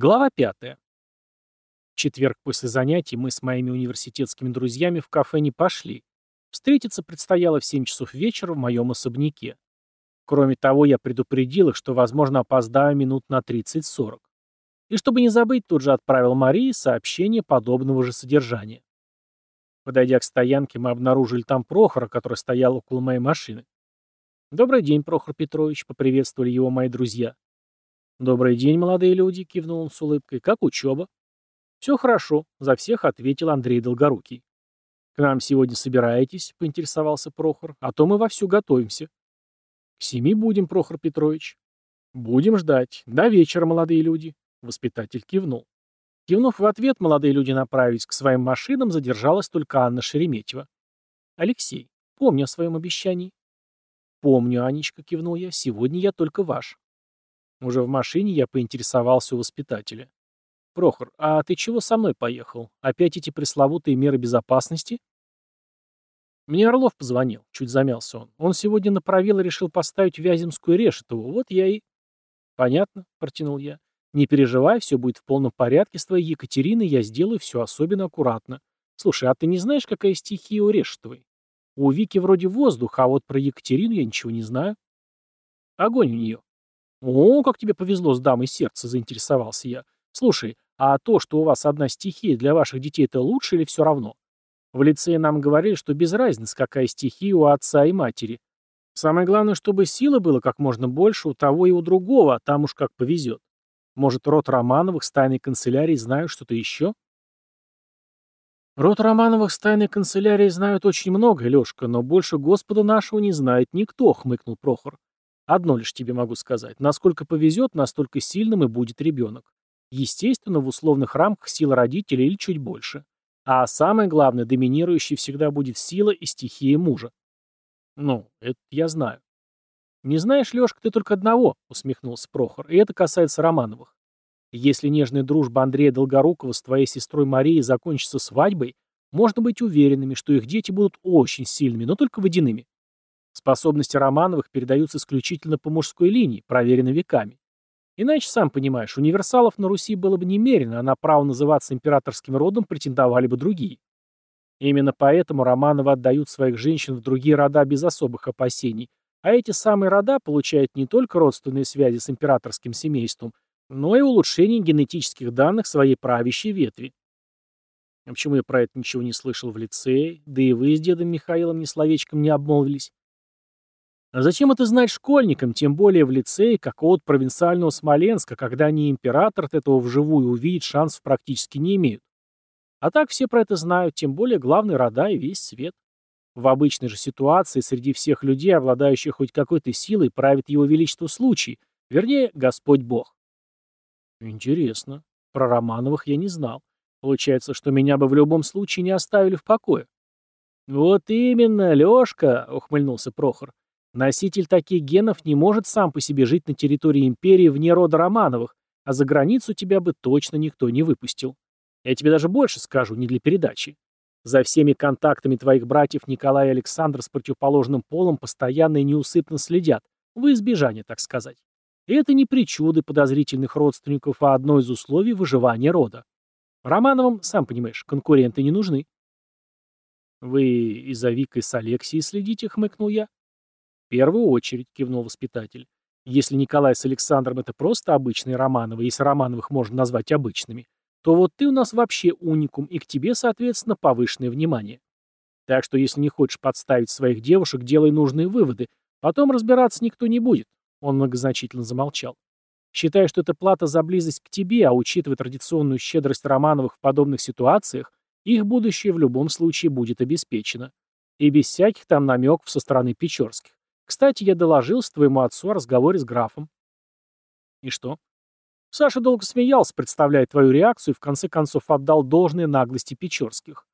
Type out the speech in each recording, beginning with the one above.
Глава пятая. В четверг после занятий мы с моими университетскими друзьями в кафе не пошли. Встретиться предстояло в 7 часов вечера в моем особняке. Кроме того, я предупредил их, что, возможно, опоздаю минут на 30-40. И чтобы не забыть, тут же отправил Марии сообщение подобного же содержания. Подойдя к стоянке, мы обнаружили там Прохора, который стоял около моей машины. «Добрый день, Прохор Петрович», — поприветствовали его мои друзья. «Добрый день, молодые люди», — кивнул он с улыбкой. «Как учеба?» «Все хорошо», — за всех ответил Андрей Долгорукий. «К нам сегодня собираетесь?» — поинтересовался Прохор. «А то мы вовсю готовимся». «К семи будем, Прохор Петрович». «Будем ждать. До вечера, молодые люди», — воспитатель кивнул. Кивнув в ответ, молодые люди направились к своим машинам, задержалась только Анна Шереметьева. «Алексей, помни о своем обещании». «Помню, Анечка», — кивнул я, — «сегодня я только ваш». Уже в машине я поинтересовался у воспитателя. «Прохор, а ты чего со мной поехал? Опять эти пресловутые меры безопасности?» Мне Орлов позвонил, чуть замялся он. Он сегодня направил и решил поставить Вяземскую Решетову. Вот я и... Понятно, протянул я. Не переживай, все будет в полном порядке с твоей Екатериной, я сделаю все особенно аккуратно. Слушай, а ты не знаешь, какая стихия у Решетовой? У Вики вроде воздух, а вот про Екатерину я ничего не знаю. Огонь у нее. «О, как тебе повезло с дамой сердца», — заинтересовался я. «Слушай, а то, что у вас одна стихия, для ваших детей это лучше или все равно? В лицее нам говорили, что без разницы, какая стихия у отца и матери. Самое главное, чтобы силы было как можно больше у того и у другого, а там уж как повезет. Может, род Романовых с тайной канцелярией знают что-то еще?» «Род Романовых с тайной канцелярией знают очень много, Лешка, но больше Господа нашего не знает никто», — хмыкнул Прохор. Одно лишь тебе могу сказать. Насколько повезет, настолько сильным и будет ребенок. Естественно, в условных рамках сила родителей или чуть больше. А самое главное, доминирующей всегда будет сила и стихия мужа. Ну, это я знаю. Не знаешь, Лешка, ты только одного, усмехнулся Прохор, и это касается Романовых. Если нежная дружба Андрея Долгорукова с твоей сестрой Марией закончится свадьбой, можно быть уверенными, что их дети будут очень сильными, но только водяными. Способности Романовых передаются исключительно по мужской линии, проверены веками. Иначе, сам понимаешь, универсалов на Руси было бы немерено, а на право называться императорским родом претендовали бы другие. Именно поэтому Романовы отдают своих женщин в другие рода без особых опасений, а эти самые рода получают не только родственные связи с императорским семейством, но и улучшение генетических данных своей правящей ветви. А почему я про это ничего не слышал в лицее, да и вы с дедом Михаилом ни словечком не обмолвились? А зачем это знать школьникам, тем более в лицее какого-то провинциального Смоленска, когда они император от этого вживую увидеть шансов практически не имеют? А так все про это знают, тем более главный рода и весь свет. В обычной же ситуации среди всех людей, обладающих хоть какой-то силой, правит его величество случай, вернее, Господь Бог. Интересно. Про Романовых я не знал. Получается, что меня бы в любом случае не оставили в покое. Вот именно, Лёшка, ухмыльнулся Прохор. Носитель таких генов не может сам по себе жить на территории империи вне рода Романовых, а за границу тебя бы точно никто не выпустил. Я тебе даже больше скажу, не для передачи. За всеми контактами твоих братьев Николай и Александр с противоположным полом постоянно и неусыпно следят, в избежание, так сказать. И это не причуды подозрительных родственников, а одно из условий выживания рода. Романовым, сам понимаешь, конкуренты не нужны. «Вы и за Викой с Алексией следите?» — хмыкнул я первую очередь», — кивнул воспитатель. «Если Николай с Александром — это просто обычные Романовы, если Романовых можно назвать обычными, то вот ты у нас вообще уникум, и к тебе, соответственно, повышенное внимание. Так что если не хочешь подставить своих девушек, делай нужные выводы. Потом разбираться никто не будет». Он многозначительно замолчал. Считаю, что это плата за близость к тебе, а учитывая традиционную щедрость Романовых в подобных ситуациях, их будущее в любом случае будет обеспечено. И без всяких там намеков со стороны Печорских. Кстати, я доложил с твоему отцу о разговоре с графом. И что? Саша долго смеялся, представляя твою реакцию, и в конце концов отдал должное наглости Печорских.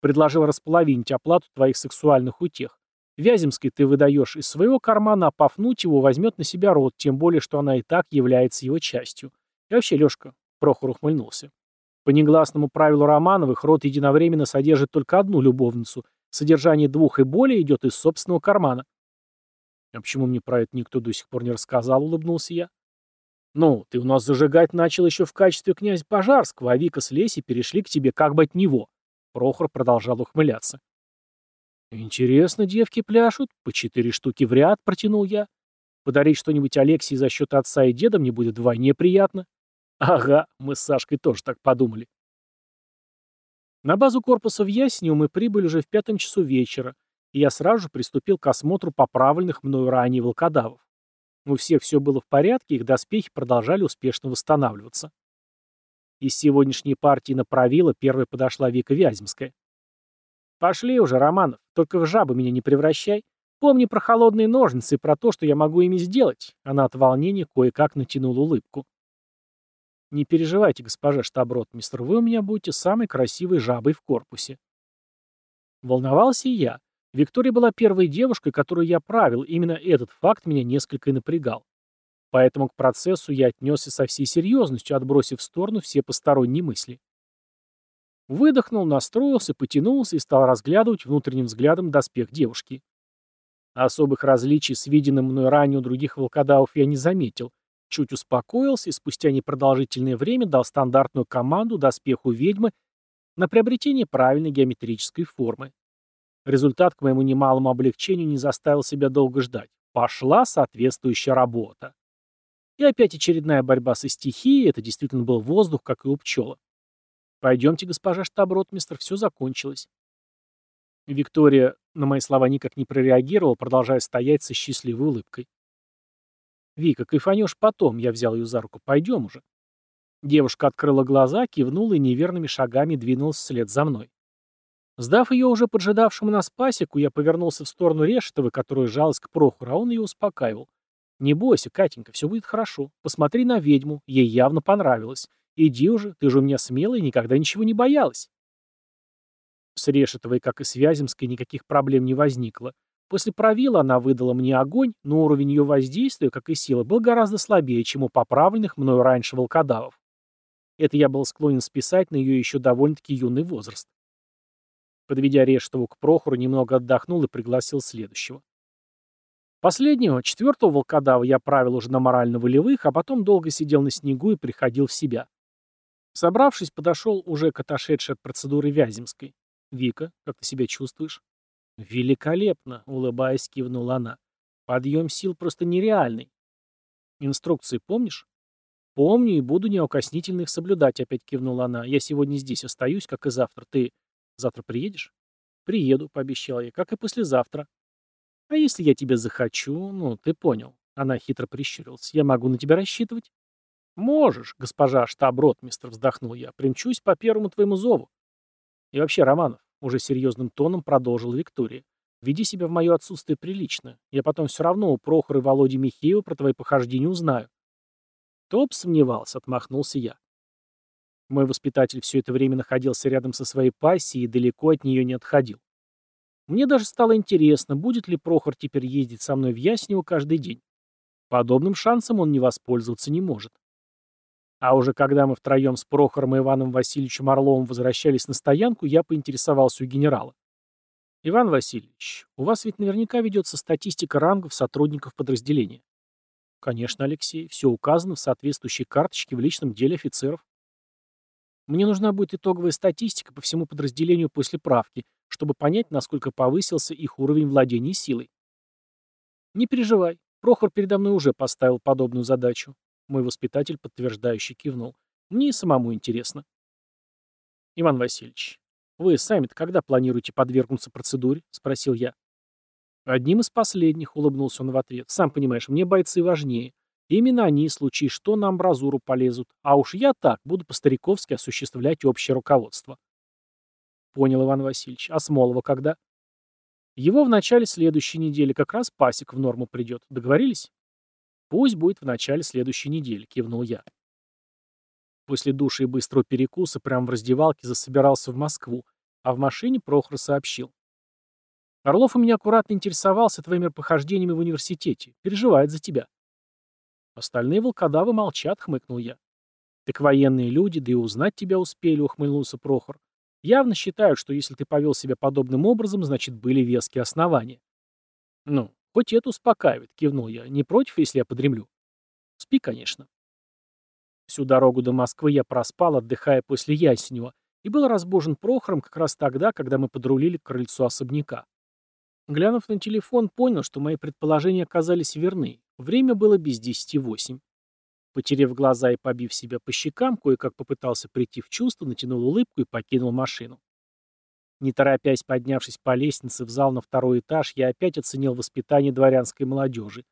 Предложил располовинить оплату твоих сексуальных утех. Вяземской ты выдаешь из своего кармана, а Пафнутьеву возьмет на себя род, тем более, что она и так является его частью. И вообще, Лешка, Прохор ухмыльнулся. По негласному правилу Романовых, род единовременно содержит только одну любовницу. Содержание двух и более идет из собственного кармана. «А почему мне про это никто до сих пор не рассказал?» — улыбнулся я. Ну, ты у нас зажигать начал еще в качестве князя Пожарского, а Вика с Лесей перешли к тебе как бы от него. Прохор продолжал ухмыляться. Интересно, девки пляшут. По четыре штуки в ряд, протянул я. Подарить что-нибудь Алексии за счет отца и деда мне будет вдвойне приятно. Ага, мы с Сашкой тоже так подумали. На базу корпуса в Яснево мы прибыли уже в пятом часу вечера, и я сразу же приступил к осмотру поправленных мною ранее волкодавов. У всех все было в порядке, их доспехи продолжали успешно восстанавливаться. Из сегодняшней партии на правило первой подошла Вика Вяземская. «Пошли уже, Романов, только в жабы меня не превращай. Помни про холодные ножницы и про то, что я могу ими сделать». Она от волнения кое-как натянула улыбку. «Не переживайте, госпожа штаб-ротмистр, вы у меня будете самой красивой жабой в корпусе». Волновался и я. Виктория была первой девушкой, которую я правил, именно этот факт меня несколько и напрягал. Поэтому к процессу я отнесся со всей серьезностью, отбросив в сторону все посторонние мысли. Выдохнул, настроился, потянулся и стал разглядывать внутренним взглядом доспех девушки. Особых различий с виденным мной ранее у других волкодавов я не заметил. Чуть успокоился и спустя непродолжительное время дал стандартную команду доспеху ведьмы на приобретение правильной геометрической формы. Результат, к моему немалому облегчению, не заставил себя долго ждать. Пошла соответствующая работа. И опять очередная борьба со стихией, это действительно был воздух, как и у пчела. «Пойдемте, госпожа штаб-ротмистр, все закончилось». Виктория на мои слова никак не прореагировала, продолжая стоять со счастливой улыбкой. «Вика, кайфанешь потом», — я взял ее за руку, — «пойдем уже». Девушка открыла глаза, кивнула и неверными шагами двинулась вслед за мной. Сдав ее уже поджидавшему нас пасеку, я повернулся в сторону Решетовой, которая жалась к Прохору, а он ее успокаивал. «Не бойся, Катенька, все будет хорошо. Посмотри на ведьму, ей явно понравилось. Иди уже, ты же у меня смелая и никогда ничего не боялась». С Решетовой, как и с Вяземской, никаких проблем не возникло. После правила она выдала мне огонь, но уровень ее воздействия, как и силы, был гораздо слабее, чем у поправленных мною раньше волкодавов. Это я был склонен списать на ее еще довольно-таки юный возраст. Подведя Рештову к Прохору, немного отдохнул и пригласил следующего. Последнего, четвертого волкодава, я правил уже на морально-волевых, а потом долго сидел на снегу и приходил в себя. Собравшись, подошел уже к отошедшей от процедуры Вяземской. «Вика, как ты себя чувствуешь?» «Великолепно!» — улыбаясь, кивнула она. «Подъем сил просто нереальный. Инструкции помнишь?» «Помню и буду неукоснительно их соблюдать», — опять кивнула она. «Я сегодня здесь остаюсь, как и завтра. Ты Завтра приедешь? Приеду, пообещал я, как и послезавтра. А если я тебя захочу, ну, ты понял. Она хитро прищурилась. Я могу на тебя рассчитывать? Можешь, госпожа штаб-ротмистр, вздохнул я. Примчусь по первому твоему зову. И вообще, Романов, уже серьезным тоном продолжил Виктория. Веди себя в мое отсутствие прилично. Я потом все равно у Прохора и Володи Михеева про твои похождения узнаю. Топ сомневался, отмахнулся я. Мой воспитатель все это время находился рядом со своей пассией и далеко от нее не отходил. Мне даже стало интересно, будет ли Прохор теперь ездить со мной в Яснево каждый день. Подобным шансом он не воспользоваться не может. А уже когда мы втроем с Прохором и Иваном Васильевичем Орловым возвращались на стоянку, я поинтересовался у генерала. «Иван Васильевич, у вас ведь наверняка ведется статистика рангов сотрудников подразделения». «Конечно, Алексей, все указано в соответствующей карточке в личном деле офицеров». Мне нужна будет итоговая статистика по всему подразделению после правки, чтобы понять, насколько повысился их уровень владения силой. Не переживай, Прохор передо мной уже поставил подобную задачу. Мой воспитатель подтверждающе кивнул. Мне и самому интересно. Иван Васильевич, вы сами-то когда планируете подвергнуться процедуре? Спросил я. Одним из последних, улыбнулся он в ответ. Сам понимаешь, мне бойцы важнее. Именно они, случай что, на амбразуру полезут, а уж я так буду по-стариковски осуществлять общее руководство. Понял, Иван Васильевич. А Смолова когда? Его в начале следующей недели, как раз пасек в норму придет. Договорились? Пусть будет в начале следующей недели, кивнул я. После души и быстрого перекуса прямо в раздевалке засобирался в Москву, а в машине Прохор сообщил. Орлов у меня аккуратно интересовался твоими похождениями в университете. Переживает за тебя. Остальные волкодавы молчат, хмыкнул я. Так военные люди, да и узнать тебя успели, ухмыльнулся Прохор. Явно считают, что если ты повел себя подобным образом, значит, были веские основания. Ну, хоть это успокаивает, кивнул я. Не против, если я подремлю? Спи, конечно. Всю дорогу до Москвы я проспал, отдыхая после Ясенева, и был разбужен Прохором как раз тогда, когда мы подрулили к крыльцу особняка. Глянув на телефон, понял, что мои предположения оказались верны. Время было без десяти восемь. Потерев глаза и побив себя по щекам, кое-как попытался прийти в чувство, натянул улыбку и покинул машину. Не торопясь поднявшись по лестнице в зал на второй этаж, я опять оценил воспитание дворянской молодежи.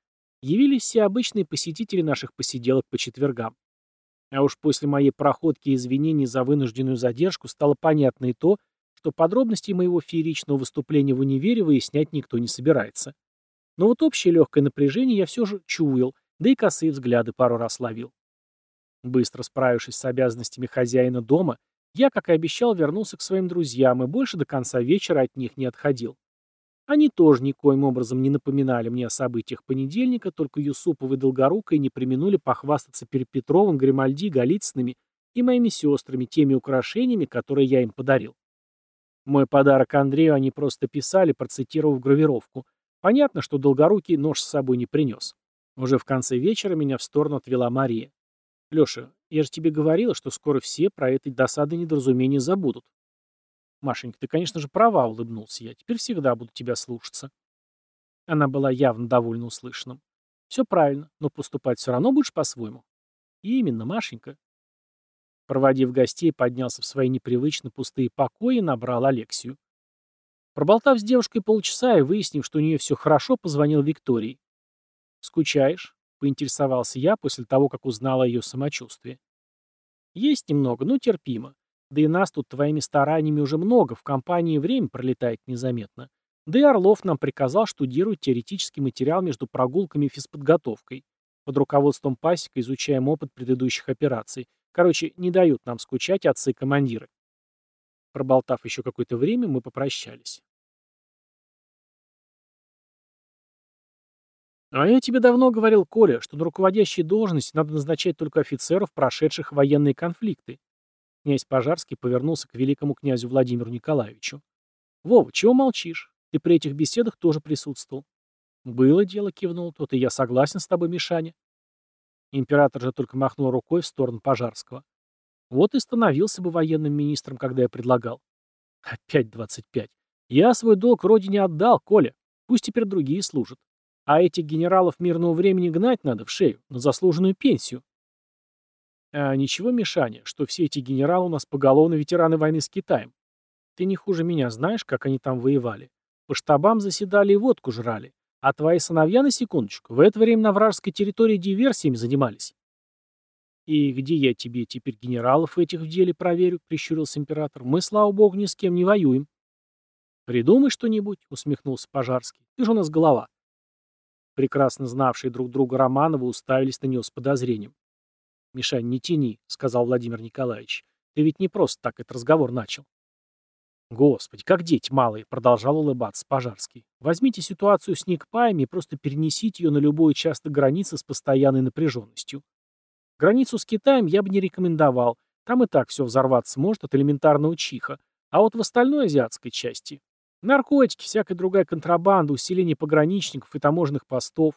Явились все обычные посетители наших посиделок по четвергам. А уж после моей проходки и извинений за вынужденную задержку стало понятно и то, что подробностей моего фееричного выступления в универе выяснять никто не собирается. Но вот общее легкое напряжение я все же чуял, да и косые взгляды пару раз ловил. Быстро справившись с обязанностями хозяина дома, я, как и обещал, вернулся к своим друзьям и больше до конца вечера от них не отходил. Они тоже никоим образом не напоминали мне о событиях понедельника, только Юсупов и Долгорукой не применули похвастаться перед Петровым, Гримальди, Голицыными и моими сестрами теми украшениями, которые я им подарил. Мой подарок Андрею они просто писали, процитировав гравировку. Понятно, что Долгорукий нож с собой не принес. Уже в конце вечера меня в сторону отвела Мария. «Леша, я же тебе говорила, что скоро все про это досады недоразумения забудут». «Машенька, ты, конечно же, права», — улыбнулся я. «Теперь всегда буду тебя слушаться». Она была явно довольна услышанным. «Все правильно, но поступать все равно будешь по-своему». «Именно, Машенька». Проводив гостей, поднялся в свои непривычно пустые покои и набрал Алексию. Проболтав с девушкой полчаса и выяснив, что у нее все хорошо, позвонил Виктории. «Скучаешь?» — поинтересовался я после того, как узнал о ее самочувствии. «Есть немного, но терпимо. Да и нас тут твоими стараниями уже много, в компании время пролетает незаметно. Да и Орлов нам приказал штудировать теоретический материал между прогулками и физподготовкой. Под руководством Пасека изучаем опыт предыдущих операций. Короче, не дают нам скучать отцы-командиры. Проболтав еще какое-то время, мы попрощались. А я тебе давно говорил, Коля, что на руководящие должности надо назначать только офицеров, прошедших военные конфликты. Князь Пожарский повернулся к великому князю Владимиру Николаевичу. «Вова, чего молчишь? Ты при этих беседах тоже присутствовал». «Было дело», — кивнул тот, — «и я согласен с тобой, Мишаня». Император же только махнул рукой в сторону Пожарского. «Вот и становился бы военным министром, когда я предлагал». «Опять двадцать пять. Я свой долг родине отдал, Коля. Пусть теперь другие служат. А этих генералов мирного времени гнать надо в шею, на заслуженную пенсию. А ничего, Мишаня, что все эти генералы у нас поголовно ветераны войны с Китаем. Ты не хуже меня знаешь, как они там воевали. По штабам заседали и водку жрали. А твои сыновья, на секундочку, в это время на вражеской территории диверсиями занимались. «И где я тебе теперь генералов этих в деле проверю?» — прищурился император. «Мы, слава богу, ни с кем не воюем». «Придумай что-нибудь», — усмехнулся Пожарский. «Ты же у нас голова». Прекрасно знавшие друг друга Романовы уставились на него с подозрением. «Мишань, не тяни», — сказал Владимир Николаевич. «Ты ведь не просто так этот разговор начал». «Господи, как дети малые», — продолжал улыбаться Пожарский. «Возьмите ситуацию с Никпаями и просто перенесите ее на любой участок границы с постоянной напряженностью. Границу с Китаем я бы не рекомендовал. Там и так все взорваться может от элементарного чиха. А вот в остальной азиатской части Наркотики, всякая другая контрабанда, усиление пограничников и таможенных постов.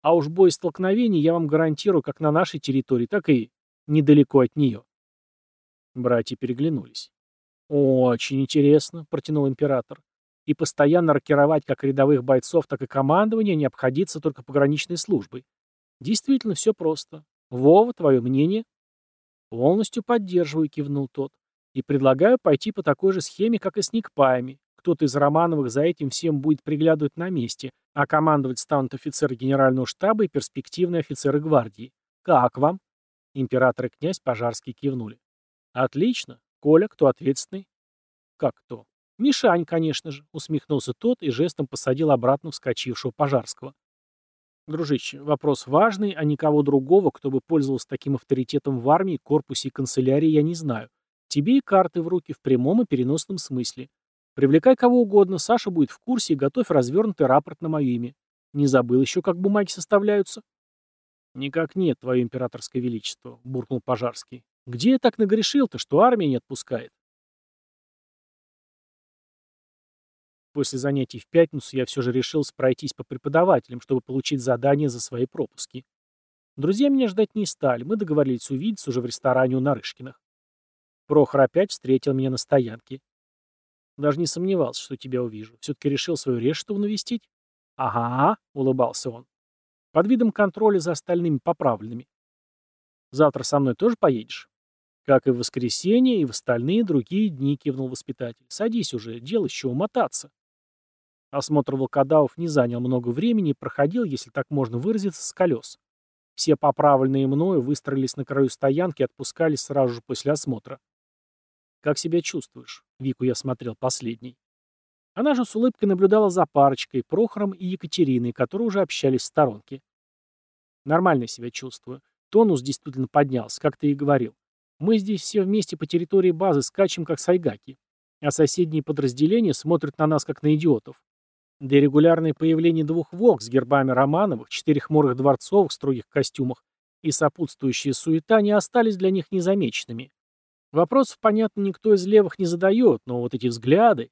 А уж бой столкновений я вам гарантирую как на нашей территории, так и недалеко от нее. Братья переглянулись. «Очень интересно», — протянул император. «И постоянно рокировать как рядовых бойцов, так и командование не обходиться только пограничной службой. Действительно, все просто. Вова, твое мнение?» «Полностью поддерживаю», — кивнул тот. «И предлагаю пойти по такой же схеме, как и с Никпаями. Кто-то из Романовых за этим всем будет приглядывать на месте, а командовать станут офицеры генерального штаба и перспективные офицеры гвардии. Как вам? Император и князь Пожарский кивнули. Отлично. Коля, кто ответственный? Как кто? Мишань, конечно же, усмехнулся тот и жестом посадил обратно вскочившего Пожарского. Дружище, вопрос важный, а никого другого, кто бы пользовался таким авторитетом в армии, корпусе и канцелярии, я не знаю. Тебе и карты в руки в прямом и переносном смысле. Привлекай кого угодно, Саша будет в курсе и готовь развернутый рапорт на мое имя. Не забыл еще, как бумаги составляются? Никак нет, твое императорское величество, буркнул Пожарский. Где я так нагрешил-то, что армия не отпускает? После занятий в пятницу я все же решил пройтись по преподавателям, чтобы получить задание за свои пропуски. Друзья меня ждать не стали, мы договорились увидеться уже в ресторане у Нарышкиных. Прохор опять встретил меня на стоянке. Даже не сомневался, что тебя увижу. Все-таки решил свою Рештову навестить? Ага, улыбался он. Под видом контроля за остальными поправленными. Завтра со мной тоже поедешь? Как и в воскресенье, и в остальные другие дни, кивнул воспитатель. Садись уже, дело еще умотаться. Осмотр волкодавов не занял много времени и проходил, если так можно выразиться, с колес. Все поправленные мною выстроились на краю стоянки и отпускались сразу же после осмотра. «Как себя чувствуешь?» Вику я смотрел последний. Она же с улыбкой наблюдала за парочкой, Прохором и Екатериной, которые уже общались в сторонке. «Нормально себя чувствую. Тонус действительно поднялся, как ты и говорил. Мы здесь все вместе по территории базы скачем, как сайгаки. А соседние подразделения смотрят на нас, как на идиотов. Да и регулярное появление двух волк с гербами Романовых, четырех хмурых дворцовых в строгих костюмах и сопутствующие суета не остались для них незамеченными. Вопросов, понятно, никто из левых не задает, но вот эти взгляды...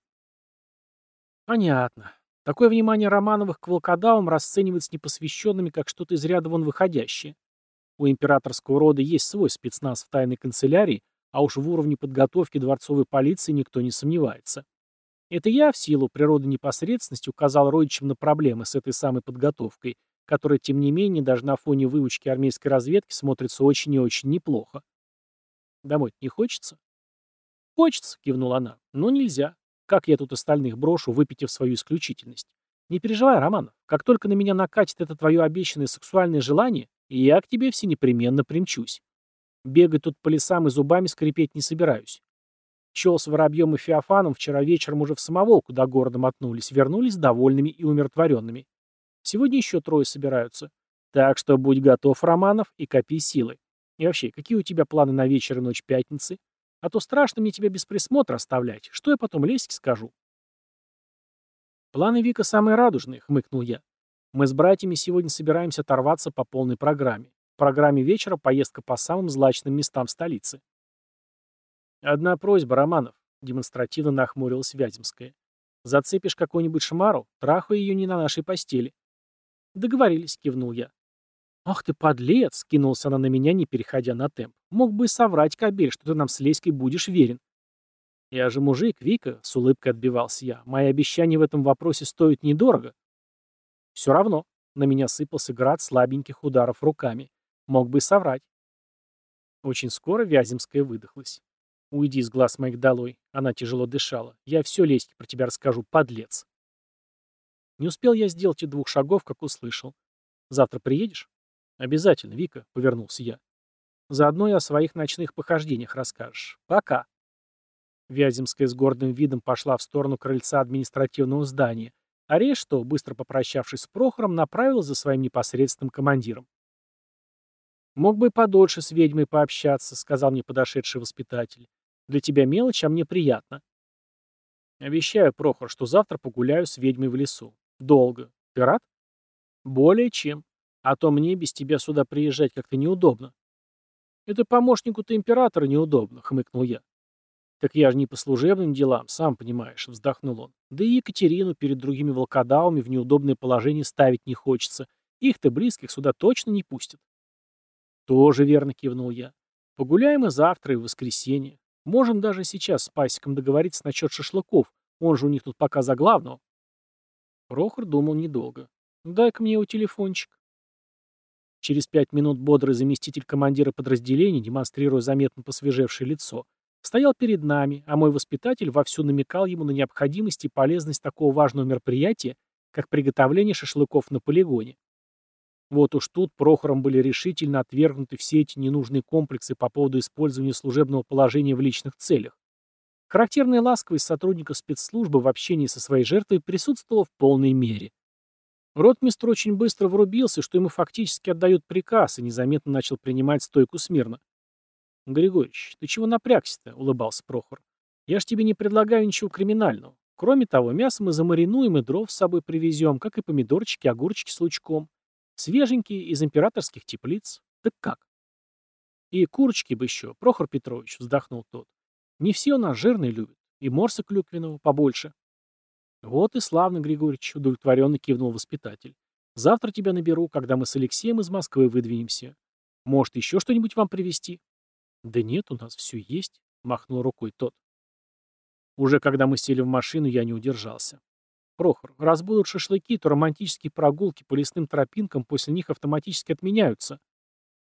Понятно. Такое внимание Романовых к волкодавам расценивается непосвященными как что-то из ряда вон выходящее. У императорского рода есть свой спецназ в тайной канцелярии, а уж в уровне подготовки дворцовой полиции никто не сомневается. Это я, в силу природы непосредственности, указал родичам на проблемы с этой самой подготовкой, которая, тем не менее, даже на фоне выучки армейской разведки смотрится очень и очень неплохо. Домой не хочется? Хочется, кивнула она, но нельзя. Как я тут остальных брошу, выпитив свою исключительность? Не переживай, Романов, как только на меня накатит это твое обещанное сексуальное желание, я к тебе все непременно примчусь. Бегать тут по лесам и зубами скрипеть не собираюсь. Чел с Воробьем и Феофаном вчера вечером уже в самоволку до города мотнулись, вернулись довольными и умиротворенными. Сегодня еще трое собираются. Так что будь готов, Романов, и копи силы. И вообще, какие у тебя планы на вечер и ночь пятницы? А то страшно мне тебя без присмотра оставлять. Что я потом Леське скажу? Планы Вика самые радужные, хмыкнул я. Мы с братьями сегодня собираемся оторваться по полной программе. В программе вечера поездка по самым злачным местам столицы. Одна просьба, Романов, демонстративно нахмурилась Вяземская. Зацепишь какую-нибудь шмару, трахай ее не на нашей постели. Договорились, кивнул я. «Ах ты подлец!» — кинулся она на меня, не переходя на темп. «Мог бы и соврать, кобель, что ты нам с Леськой будешь верен». «Я же мужик, Вика», — с улыбкой отбивался я. «Мои обещания в этом вопросе стоят недорого». «Все равно», — на меня сыпался град слабеньких ударов руками. «Мог бы и соврать». Очень скоро Вяземская выдохлась. «Уйди с глаз моих долой», — она тяжело дышала. «Я все Леське про тебя расскажу, подлец». Не успел я сделать и двух шагов, как услышал. «Завтра приедешь?» «Обязательно, Вика», — повернулся я. «Заодно и о своих ночных похождениях расскажешь. Пока». Вяземская с гордым видом пошла в сторону крыльца административного здания, а Решто, быстро попрощавшись с Прохором, направилась за своим непосредственным командиром. «Мог бы подольше с ведьмой пообщаться», — сказал мне подошедший воспитатель. «Для тебя мелочь, а мне приятно». «Обещаю, Прохор, что завтра погуляю с ведьмой в лесу. Долго. Ты рад?» «Более чем. А то мне без тебя сюда приезжать как-то неудобно. Это помощнику-то императора неудобно, хмыкнул я. Так я же не по служебным делам, сам понимаешь, вздохнул он. Да и Екатерину перед другими волкодавами в неудобное положение ставить не хочется. Их-то близких сюда точно не пустят. Тоже верно кивнул я. Погуляем и завтра, и в воскресенье. Можем даже сейчас с Пасиком договориться насчет шашлыков. Он же у них тут пока за главного. Прохор думал недолго. Дай-ка мне его телефончик. Через пять минут бодрый заместитель командира подразделения, демонстрируя заметно посвежевшее лицо, стоял перед нами, а мой воспитатель вовсю намекал ему на необходимость и полезность такого важного мероприятия, как приготовление шашлыков на полигоне. Вот уж тут Прохором были решительно отвергнуты все эти ненужные комплексы по поводу использования служебного положения в личных целях. Характерная ласковость сотрудников спецслужбы в общении со своей жертвой присутствовала в полной мере. Ротмистр очень быстро врубился, что ему фактически отдают приказ, и незаметно начал принимать стойку смирно. «Григорьевич, ты чего напрягся-то?» — улыбался Прохор. «Я ж тебе не предлагаю ничего криминального. Кроме того, мясо мы замаринуем и дров с собой привезем, как и помидорчики, огурчики с лучком. Свеженькие, из императорских теплиц. Так как?» «И курочки бы еще, Прохор Петрович», — вздохнул тот. «Не все у нас жирные любят. И морса клюквенного побольше». «Вот и славно, Григорьевич», — удовлетворенно кивнул воспитатель. Завтра тебя наберу, когда мы с Алексеем из Москвы выдвинемся. Может, еще что-нибудь вам привезти? Да нет, у нас все есть, махнул рукой тот. Уже когда мы сели в машину, я не удержался. Прохор, раз будут шашлыки, то романтические прогулки по лесным тропинкам после них автоматически отменяются.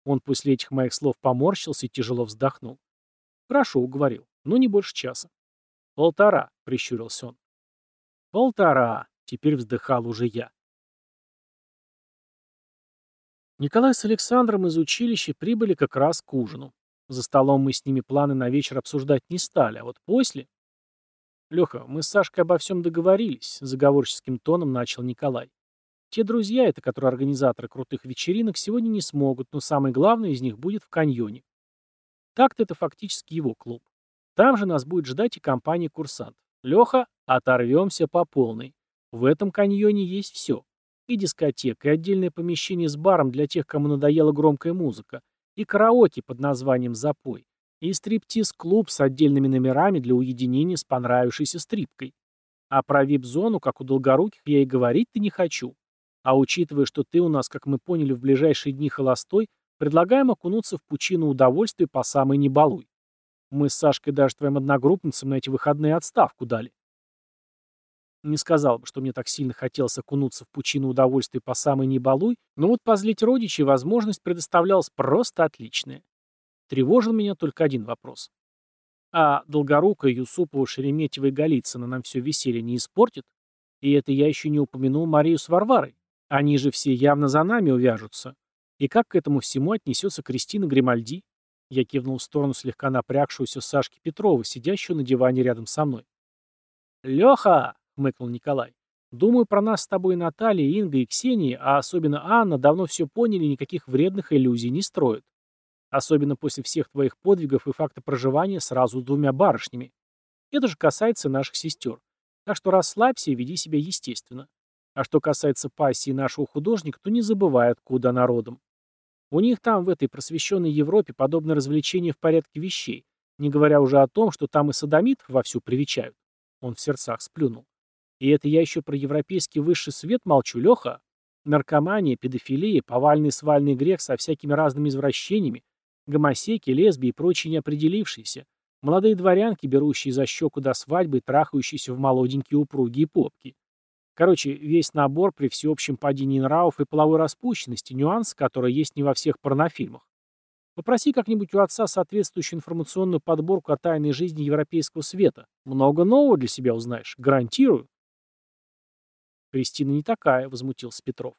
Он после этих моих слов поморщился и тяжело вздохнул. Хорошо, уговорил, но не больше часа. Полтора, прищурился он. Полтора, теперь вздыхал уже я. Николай с Александром из училища прибыли как раз к ужину. За столом мы с ними планы на вечер обсуждать не стали, а вот после... «Леха, мы с Сашкой обо всем договорились», — заговорческим тоном начал Николай. «Те друзья, это которые организаторы крутых вечеринок, сегодня не смогут, но самое главное из них будет в каньоне. Так-то это фактически его клуб. Там же нас будет ждать и компания «Курсант». Леха, оторвемся по полной. В этом каньоне есть все. И дискотека, и отдельное помещение с баром для тех, кому надоела громкая музыка, и караоке под названием «Запой», и стриптиз-клуб с отдельными номерами для уединения с понравившейся стрипкой. А про вип-зону, как у долгоруких, я и говорить-то не хочу. А учитывая, что ты у нас, как мы поняли, в ближайшие дни холостой, предлагаем окунуться в пучину удовольствия по самой небалуй. Мы с Сашкой даже твоим одногруппницам на эти выходные отставку дали. Не сказал бы, что мне так сильно хотелось окунуться в пучину удовольствия по самой небалуй, но вот позлить родичей возможность предоставлялась просто отличная. Тревожил меня только один вопрос. А Долгорукая, Юсупова, Шереметьева и Голицына нам все веселье не испортит? И это я еще не упомянул Марию с Варварой. Они же все явно за нами увяжутся. И как к этому всему отнесется Кристина Гримальди? Я кивнул в сторону слегка напрягшегося Сашки Петрова, сидящего на диване рядом со мной. «Леха!» — хмыкнул Николай. «Думаю, про нас с тобой Наталья, Инга и Ксения, а особенно Анна, давно все поняли и никаких вредных иллюзий не строят. Особенно после всех твоих подвигов и факта проживания сразу с двумя барышнями. Это же касается наших сестер. Так что расслабься и веди себя естественно. А что касается пассии нашего художника, то не забывай, откуда народом. У них там, в этой просвещенной Европе, подобное развлечение в порядке вещей, не говоря уже о том, что там и садомитов вовсю привечают. Он в сердцах сплюнул. И это я еще про европейский высший свет молчу, Леха. Наркомания, педофилия, повальный свальный грех со всякими разными извращениями, Гомосеки, лесби и прочие неопределившиеся. Молодые дворянки, берущие за щеку до свадьбы трахающиеся в молоденькие упругие попки. Короче, весь набор при всеобщем падении нравов и половой распущенности, нюанс, который есть не во всех порнофильмах. Попроси как-нибудь у отца соответствующую информационную подборку о тайной жизни европейского света. Много нового для себя узнаешь. Гарантирую. Кристина не такая, возмутился Петров.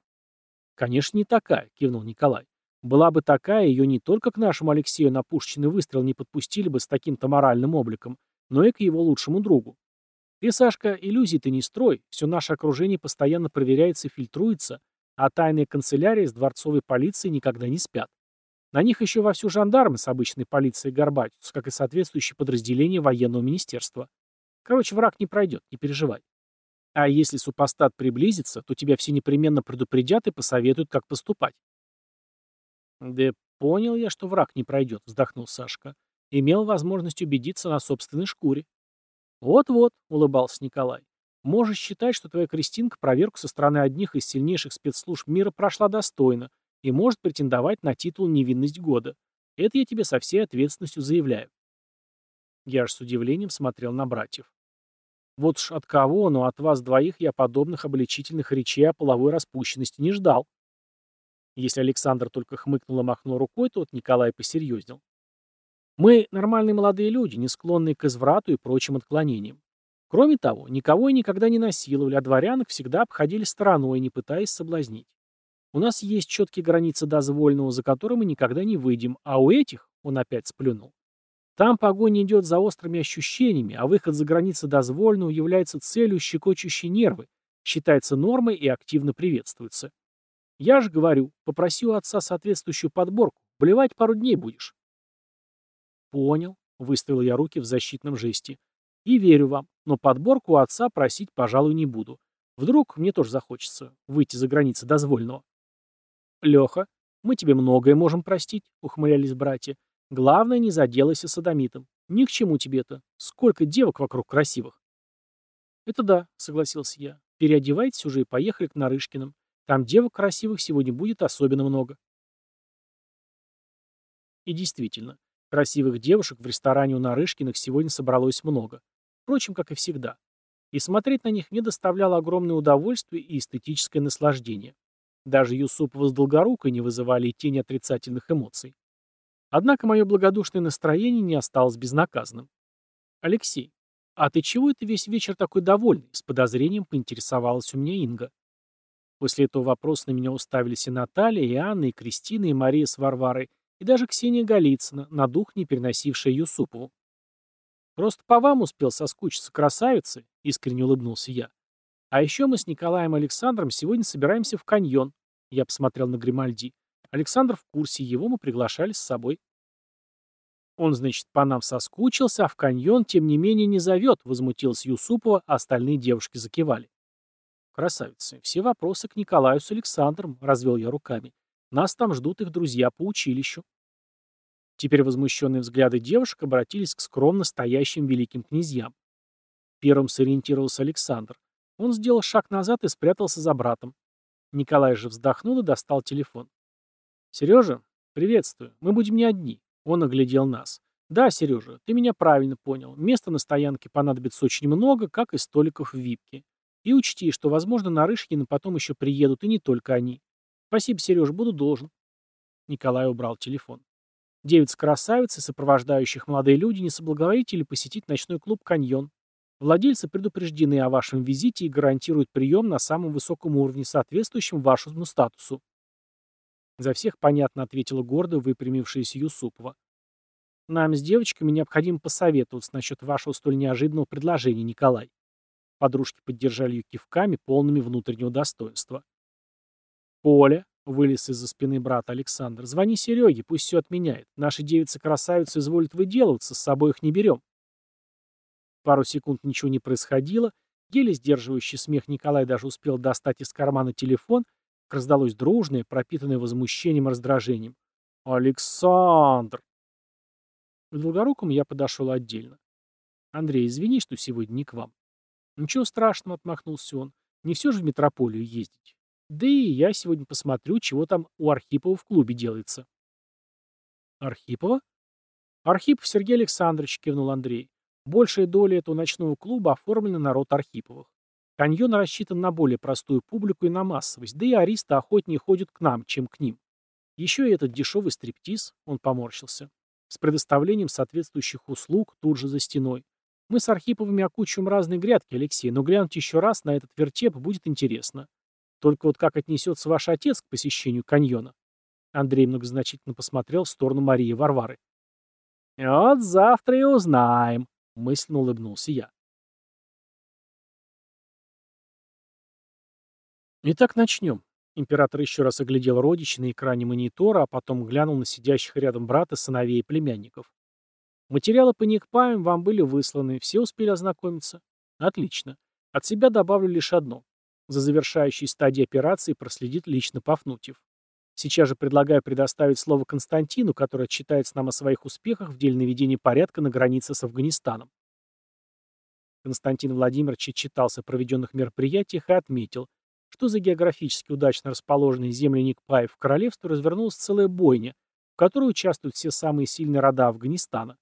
Конечно, не такая, кивнул Николай. Была бы такая, ее не только к нашему Алексею на пушечный выстрел не подпустили бы с таким-то моральным обликом, но и к его лучшему другу. Ты, Сашка, иллюзий ты не строй, все наше окружение постоянно проверяется и фильтруется, а тайные канцелярии с дворцовой полицией никогда не спят. На них еще вовсю жандармы с обычной полицией горбатятся, как и соответствующие подразделения военного министерства. Короче, враг не пройдет, не переживай. А если супостат приблизится, то тебя все непременно предупредят и посоветуют, как поступать. «Да понял я, что враг не пройдет», — вздохнул Сашка. «Имел возможность убедиться на собственной шкуре». «Вот-вот», — улыбался Николай. «Можешь считать, что твоя Кристинка проверку со стороны одних из сильнейших спецслужб мира прошла достойно и может претендовать на титул «Невинность года». Это я тебе со всей ответственностью заявляю». Я аж с удивлением смотрел на братьев. Вот уж от кого, но от вас двоих я подобных обличительных речей о половой распущенности не ждал. Если Александр только хмыкнул и махнул рукой, то вот Николай посерьезнел. Мы нормальные молодые люди, не склонные к изврату и прочим отклонениям. Кроме того, никого и никогда не насиловали, а дворянок всегда обходили стороной, не пытаясь соблазнить. У нас есть четкие границы дозвольного, за которые мы никогда не выйдем, а у этих, он опять сплюнул, там погоня идет за острыми ощущениями, а выход за границы дозвольного является целью, щекочущей нервы, считается нормой и активно приветствуется. Я же говорю, попроси у отца соответствующую подборку. Блевать пару дней будешь. Понял, выставил я руки в защитном жесте. И верю вам, но подборку у отца просить, пожалуй, не буду. Вдруг мне тоже захочется выйти за границы дозвольного. Леха, мы тебе многое можем простить, ухмылялись братья. Главное, не заделайся садомитом. Ни к чему тебе это. Сколько девок вокруг красивых. Это да, согласился я. Переодевайтесь уже и поехали к Нарышкиным. Там девок красивых сегодня будет особенно много. И действительно, красивых девушек в ресторане у Нарышкиных сегодня собралось много. Впрочем, как и всегда. И смотреть на них мне доставляло огромное удовольствие и эстетическое наслаждение. Даже Юсупова с Долгорукой не вызывали и тени отрицательных эмоций. Однако мое благодушное настроение не осталось безнаказанным. «Алексей, а ты чего это весь вечер такой довольный?» С подозрением поинтересовалась у меня Инга. После этого вопроса на меня уставились и Наталья, и Анна, и Кристина, и Мария с Варварой, и даже Ксения Голицына, на дух не переносившая Юсупову. «Просто по вам успел соскучиться, красавицы», — искренне улыбнулся я. «А еще мы с Николаем Александром сегодня собираемся в каньон», — я посмотрел на Гримальди. Александр в курсе, его мы приглашали с собой. Он, значит, по нам соскучился, а в каньон, тем не менее, не зовет, возмутилась Юсупова, а остальные девушки закивали. Красавицы, все вопросы к Николаю с Александром, развел я руками. Нас там ждут их друзья по училищу. Теперь возмущенные взгляды девушек обратились к скромно стоящим великим князьям. Первым сориентировался Александр. Он сделал шаг назад и спрятался за братом. Николай же вздохнул и достал телефон. «Сережа, приветствую. Мы будем не одни». Он оглядел нас. «Да, Сережа, ты меня правильно понял. Места на стоянке понадобится очень много, как и столиков в випке. И учти, что, возможно, на Рышкина потом еще приедут, и не только они. Спасибо, Сереж, буду должен». Николай убрал телефон. Девицы-красавицы, сопровождающих молодые люди, не соблаговолите ли посетить ночной клуб «Каньон». Владельцы предупреждены о вашем визите и гарантируют прием на самом высоком уровне, соответствующем вашему статусу. За всех понятно ответила гордо выпрямившаяся Юсупова. Нам с девочками необходимо посоветоваться насчет вашего столь неожиданного предложения, Николай. Подружки поддержали ее кивками, полными внутреннего достоинства. Коля, вылез из-за спины брата Александр, звони Сереге, пусть все отменяет. Наши девицы-красавицы изволят выделываться, с собой их не берем. Пару секунд ничего не происходило, еле сдерживающий смех Николай даже успел достать из кармана телефон раздалось дружное, пропитанное возмущением и раздражением. «Александр!» К Долгорукому я подошел отдельно. «Андрей, извини, что сегодня не к вам». «Ничего страшного», — отмахнулся он. «Не все же в метрополию ездить. Да и я сегодня посмотрю, чего там у Архипова в клубе делается». «Архипова?» «Архипов Сергей Александрович», — кивнул Андрей. «Большая доля этого ночного клуба оформлена на род Архиповых. Каньон рассчитан на более простую публику и на массовость, да и аристы охотнее ходят к нам, чем к ним. Еще и этот дешевый стриптиз, он поморщился, с предоставлением соответствующих услуг тут же за стеной. Мы с Архиповыми окучиваем разные грядки, Алексей, но глянуть еще раз на этот вертеп будет интересно. Только вот как отнесется ваш отец к посещению каньона? Андрей многозначительно посмотрел в сторону Марии Варвары. «Вот завтра и узнаем», — мысленно улыбнулся я. Итак, начнем. Император еще раз оглядел родичей на экране монитора, а потом глянул на сидящих рядом брата, сыновей и племянников. Материалы по Никпаям вам были высланы, все успели ознакомиться? Отлично. От себя добавлю лишь одно. За завершающей стадией операции проследит лично Пафнутьев. Сейчас же предлагаю предоставить слово Константину, который отчитается нам о своих успехах в деле наведения порядка на границе с Афганистаном. Константин Владимирович отчитался о проведенных мероприятиях и отметил – что за географически удачно расположенные земли Никпаев в королевстве развернулась целая бойня, в которой участвуют все самые сильные рода Афганистана.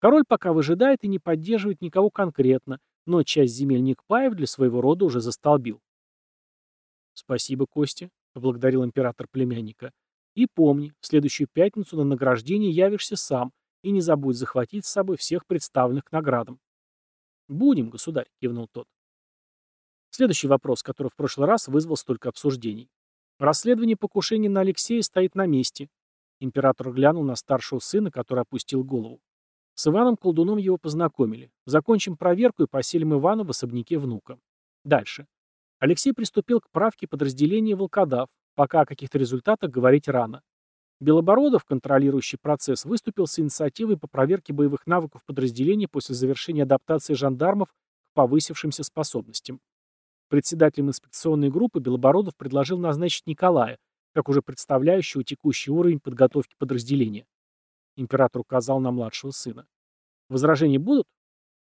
Король пока выжидает и не поддерживает никого конкретно, но часть земель Никпаев для своего рода уже застолбил. «Спасибо, Костя», — поблагодарил император племянника. «И помни, в следующую пятницу на награждение явишься сам, и не забудь захватить с собой всех представленных к наградам». «Будем, государь», — кивнул тот. Следующий вопрос, который в прошлый раз вызвал столько обсуждений. Расследование покушения на Алексея стоит на месте. Император глянул на старшего сына, который опустил голову. С Иваном Колдуном его познакомили. Закончим проверку и поселим Ивана в особняке внука. Дальше. Алексей приступил к правке подразделения «Волкодав». Пока о каких-то результатах говорить рано. Белобородов, контролирующий процесс, выступил с инициативой по проверке боевых навыков подразделения после завершения адаптации жандармов к повысившимся способностям. Председателем инспекционной группы Белобородов предложил назначить Николая, как уже представляющего текущий уровень подготовки подразделения. Император указал на младшего сына. Возражения будут?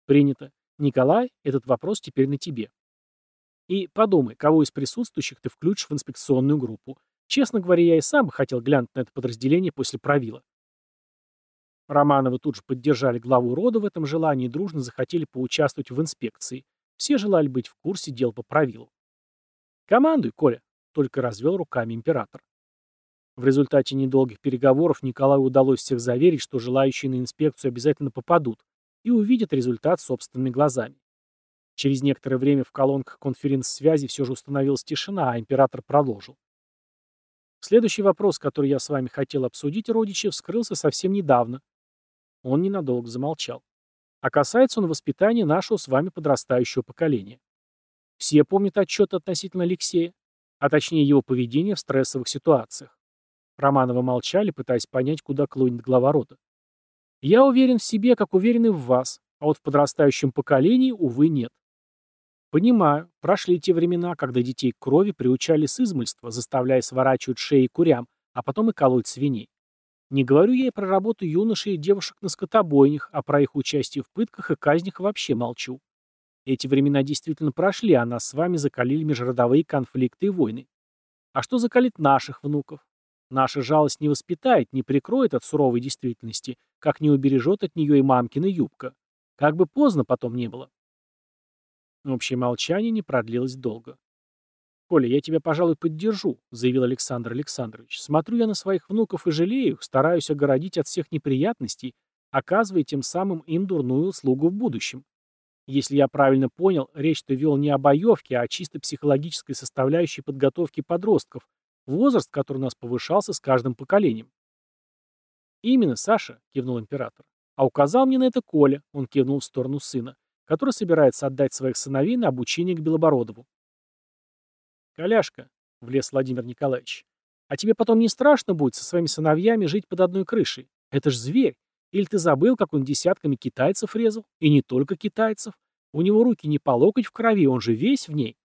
Принято. Николай, этот вопрос теперь на тебе. И подумай, кого из присутствующих ты включишь в инспекционную группу. Честно говоря, я и сам бы хотел глянуть на это подразделение после правила. Романовы тут же поддержали главу рода в этом желании и дружно захотели поучаствовать в инспекции. Все желали быть в курсе дел по правилу. «Командуй, Коля», — только развел руками император. В результате недолгих переговоров Николаю удалось всех заверить, что желающие на инспекцию обязательно попадут и увидят результат собственными глазами. Через некоторое время в колонках конференц-связи все же установилась тишина, а император продолжил. Следующий вопрос, который я с вами хотел обсудить, родичи, вскрылся совсем недавно. Он ненадолго замолчал. А касается он воспитания нашего с вами подрастающего поколения. Все помнят отчет относительно Алексея, а точнее его поведения в стрессовых ситуациях. Романовы молчали, пытаясь понять, куда клонит глава рода. Я уверен в себе, как уверен и в вас, а вот в подрастающем поколении, увы, нет. Понимаю, прошли те времена, когда детей к крови приучали с измольства, заставляя сворачивать шеи курям, а потом и колоть свиней. Не говорю я и про работу юношей и девушек на скотобойнях, а про их участие в пытках и казнях вообще молчу. Эти времена действительно прошли, а нас с вами закалили межродовые конфликты и войны. А что закалит наших внуков? Наша жалость не воспитает, не прикроет от суровой действительности, как не убережет от нее и мамкина юбка. Как бы поздно потом не было. Общее молчание не продлилось долго. «Коля, я тебя, пожалуй, поддержу», — заявил Александр Александрович. «Смотрю я на своих внуков и жалею их, стараюсь огородить от всех неприятностей, оказывая тем самым им дурную услугу в будущем. Если я правильно понял, речь-то вел не о боевке, а о чисто психологической составляющей подготовки подростков, возраст, который у нас повышался с каждым поколением. «Именно, Саша», — кивнул император. «А указал мне на это Коля», — он кивнул в сторону сына, который собирается отдать своих сыновей на обучение к Белобородову. «Коляшка», — влез Владимир Николаевич, «а тебе потом не страшно будет со своими сыновьями жить под одной крышей? Это ж зверь. Или ты забыл, как он десятками китайцев резал? И не только китайцев. У него руки не по локоть в крови, он же весь в ней.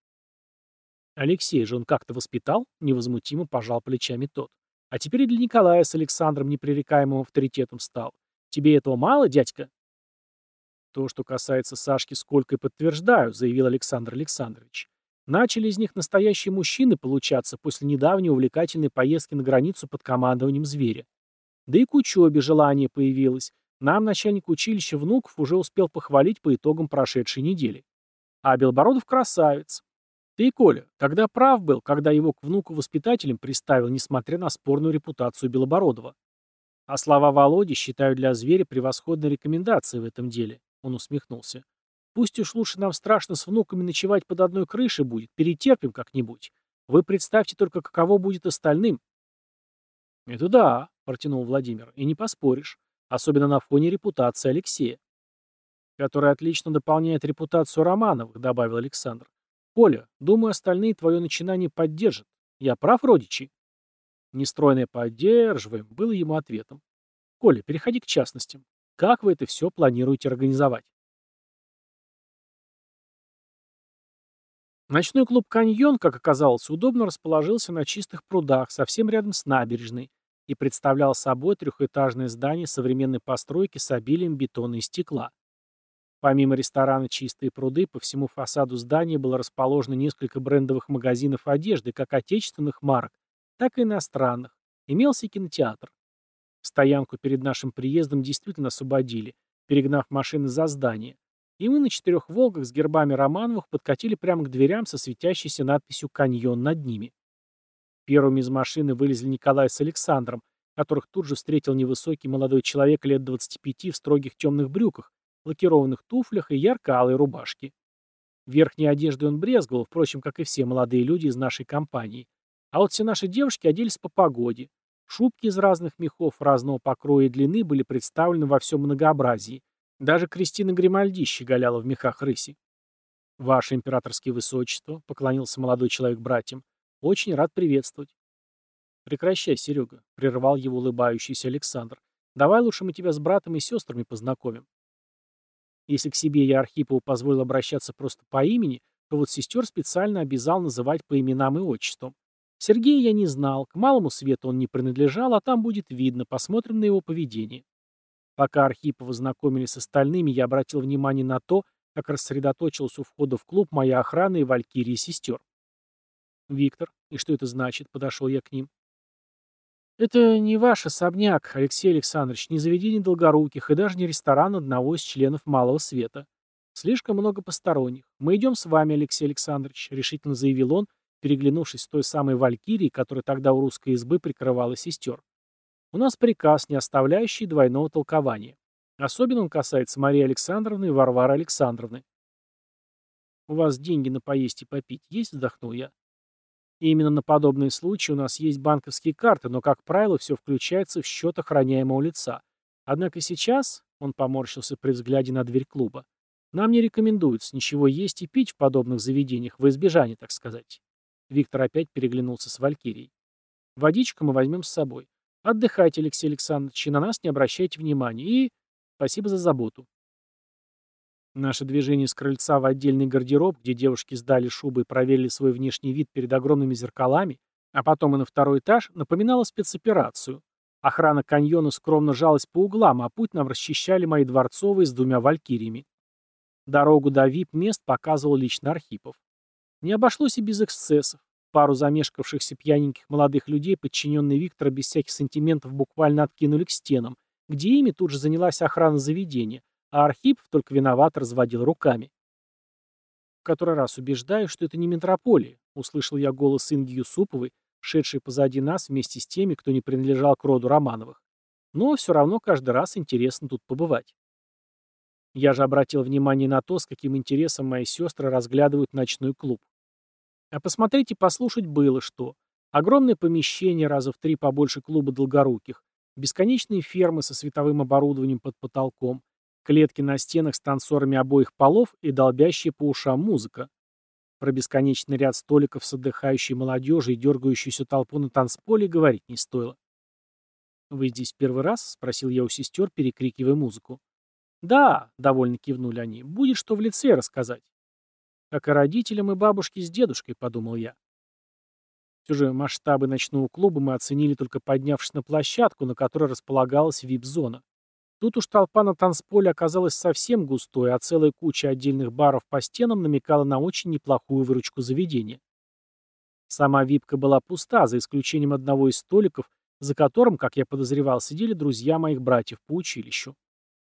Алексей же он как-то воспитал, невозмутимо пожал плечами тот. А теперь и для Николая с Александром непререкаемым авторитетом стал. Тебе этого мало, дядька? То, что касается Сашки, сколько и подтверждаю, заявил Александр Александрович. Начали из них настоящие мужчины получаться после недавней увлекательной поездки на границу под командованием зверя. Да и к учебе желание появилось. Нам начальник училища внуков уже успел похвалить по итогам прошедшей недели. А Белбородов красавец. Ты, Коля, тогда прав был, когда его к внуку-воспитателям приставил, несмотря на спорную репутацию Белобородова. А слова Володи считаю для зверя превосходной рекомендацией в этом деле. Он усмехнулся. Пусть уж лучше нам страшно с внуками ночевать под одной крышей будет, перетерпим как-нибудь. Вы представьте только, каково будет остальным. Это да, протянул Владимир, и не поспоришь. Особенно на фоне репутации Алексея. Которая отлично дополняет репутацию Романовых, добавил Александр. «Коля, думаю, остальные твое начинание поддержат. Я прав, родичи?» Нестройное «поддерживаем» было ему ответом. «Коля, переходи к частностям. Как вы это все планируете организовать?» Ночной клуб «Каньон», как оказалось, удобно расположился на чистых прудах, совсем рядом с набережной, и представлял собой трехэтажное здание современной постройки с обилием бетона и стекла. Помимо ресторана «Чистые пруды», по всему фасаду здания было расположено несколько брендовых магазинов одежды, как отечественных марок, так и иностранных. Имелся кинотеатр. Стоянку перед нашим приездом действительно освободили, перегнав машины за здание. И мы на четырех «Волгах» с гербами Романовых подкатили прямо к дверям со светящейся надписью «Каньон» над ними. Первыми из машины вылезли Николай с Александром, которых тут же встретил невысокий молодой человек лет 25 в строгих темных брюках, лакированных туфлях и ярко-алой рубашке. Верхней одеждой он брезговал, впрочем, как и все молодые люди из нашей компании. А вот все наши девушки оделись по погоде. Шубки из разных мехов разного покроя и длины были представлены во всем многообразии. Даже Кристина Гримальди щеголяла в мехах рыси. «Ваше императорское высочество», — поклонился молодой человек братьям, — «очень рад приветствовать». «Прекращай, Серега», — прервал его улыбающийся Александр. «Давай лучше мы тебя с братом и сестрами познакомим. Если к себе я Архипову позволил обращаться просто по имени, то вот сестер специально обязал называть по именам и отчествам. Сергея я не знал, к малому свету он не принадлежал, а там будет видно, посмотрим на его поведение. Пока Архипова знакомили с остальными, я обратил внимание на то, как рассредоточилась у входа в клуб моя охрана и валькирии сестер. «Виктор, и что это значит?» — подошел я к ним. «Это не ваш особняк, Алексей Александрович, не заведение долгоруких и даже не ресторан одного из членов Малого Света. Слишком много посторонних. Мы идем с вами, Алексей Александрович», — решительно заявил он, переглянувшись с той самой валькирией, которая тогда у русской избы прикрывала сестер. «У нас приказ, не оставляющий двойного толкования. Особенно он касается Марии Александровны и Варвары Александровны». «У вас деньги на поесть и попить есть?» — вздохнул я. И именно на подобные случаи у нас есть банковские карты, но, как правило, все включается в счет охраняемого лица. Однако сейчас, он поморщился при взгляде на дверь клуба, нам не рекомендуется ничего есть и пить в подобных заведениях, в избежание, так сказать. Виктор опять переглянулся с Валькирией. Водичку мы возьмем с собой. Отдыхайте, Алексей Александрович, и на нас не обращайте внимания. И спасибо за заботу. Наше движение с крыльца в отдельный гардероб, где девушки сдали шубы и проверили свой внешний вид перед огромными зеркалами, а потом и на второй этаж, напоминало спецоперацию. Охрана каньона скромно жалась по углам, а путь нам расчищали мои дворцовые с двумя валькириями. Дорогу до вип-мест показывал лично Архипов. Не обошлось и без эксцессов. Пару замешкавшихся пьяненьких молодых людей, подчиненные Виктора без всяких сантиментов, буквально откинули к стенам, где ими тут же занялась охрана заведения, а Архипов только виноват разводил руками. В который раз убеждаю, что это не метрополия, услышал я голос Инги Юсуповой, шедшей позади нас вместе с теми, кто не принадлежал к роду Романовых. Но все равно каждый раз интересно тут побывать. Я же обратил внимание на то, с каким интересом мои сестры разглядывают ночной клуб. А посмотреть и послушать было что. Огромное помещение, раза в три побольше клуба долгоруких, бесконечные фермы со световым оборудованием под потолком, Клетки на стенах с танцорами обоих полов и долбящая по ушам музыка. Про бесконечный ряд столиков с отдыхающей молодежью и дергающуюся толпу на танцполе говорить не стоило. «Вы здесь первый раз?» — спросил я у сестер, перекрикивая музыку. «Да», — довольно кивнули они, — «будет что в лице рассказать». «Как и родителям и бабушке с дедушкой», — подумал я. Все же масштабы ночного клуба мы оценили только поднявшись на площадку, на которой располагалась вип-зона. Тут уж толпа на танцполе оказалась совсем густой, а целая куча отдельных баров по стенам намекала на очень неплохую выручку заведения. Сама випка была пуста, за исключением одного из столиков, за которым, как я подозревал, сидели друзья моих братьев по училищу.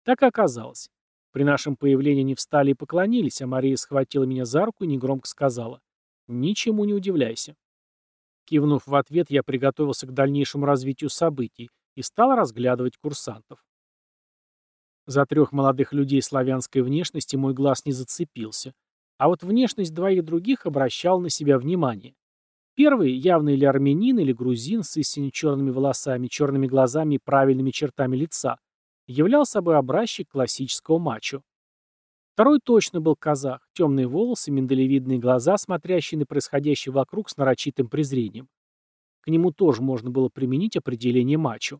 Так и оказалось. При нашем появлении они встали и поклонились, а Мария схватила меня за руку и негромко сказала «Ничему не удивляйся». Кивнув в ответ, я приготовился к дальнейшему развитию событий и стал разглядывать курсантов. За трех молодых людей славянской внешности мой глаз не зацепился. А вот внешность двоих других обращал на себя внимание. Первый, явно или армянин, или грузин с истинно черными волосами, черными глазами и правильными чертами лица, являл собой образчик классического мачо. Второй точно был казах, темные волосы, миндалевидные глаза, смотрящие на происходящее вокруг с нарочитым презрением. К нему тоже можно было применить определение мачо.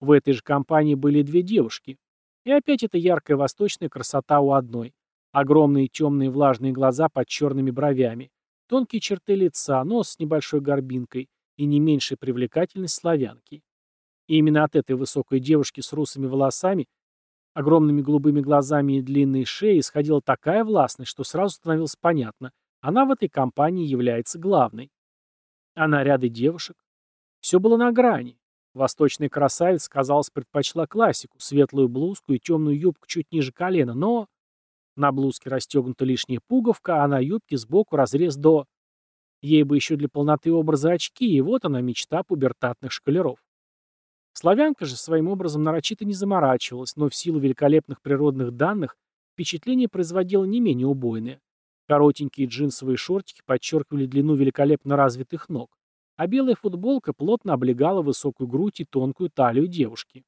В этой же компании были две девушки, и опять эта яркая восточная красота у одной. Огромные темные влажные глаза под черными бровями, тонкие черты лица, нос с небольшой горбинкой и не меньшая привлекательность славянки. И именно от этой высокой девушки с русыми волосами, огромными голубыми глазами и длинной шеей исходила такая властность, что сразу становилось понятно, она в этой компании является главной. А наряды девушек? Все было на грани. Восточный красавец, казалось, предпочла классику, светлую блузку и темную юбку чуть ниже колена, но... На блузке расстегнута лишняя пуговка, а на юбке сбоку разрез до... Ей бы еще для полноты образа очки, и вот она мечта пубертатных шкалеров. Славянка же своим образом нарочито не заморачивалась, но в силу великолепных природных данных впечатление производило не менее убойное. Коротенькие джинсовые шортики подчеркивали длину великолепно развитых ног а белая футболка плотно облегала высокую грудь и тонкую талию девушки.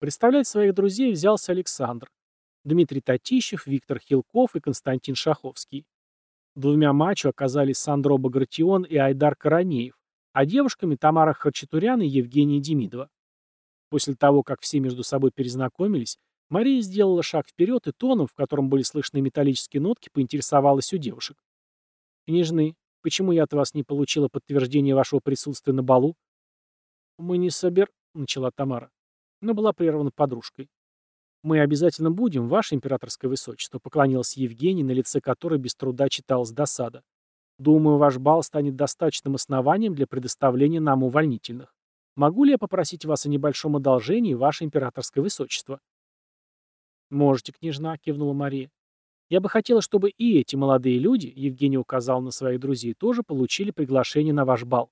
Представлять своих друзей взялся Александр. Дмитрий Татищев, Виктор Хилков и Константин Шаховский. Двумя мачо оказались Сандро Багратион и Айдар Каранеев, а девушками Тамара Хачатурян и Евгения Демидова. После того, как все между собой перезнакомились, Мария сделала шаг вперед и тоном, в котором были слышны металлические нотки, поинтересовалась у девушек. «Княжны, Почему я от вас не получила подтверждение вашего присутствия на балу? Мы не собер... начала Тамара, но была прервана подружкой. «Мы обязательно будем, ваше императорское высочество», поклонился Евгений, на лице которой без труда читалась досада. «Думаю, ваш бал станет достаточным основанием для предоставления нам увольнительных. Могу ли я попросить вас о небольшом одолжении, ваше императорское высочество?» «Можете, княжна», — кивнула Мария. «Я бы хотела, чтобы и эти молодые люди, — Евгений указал на своих друзей, — тоже получили приглашение на ваш бал».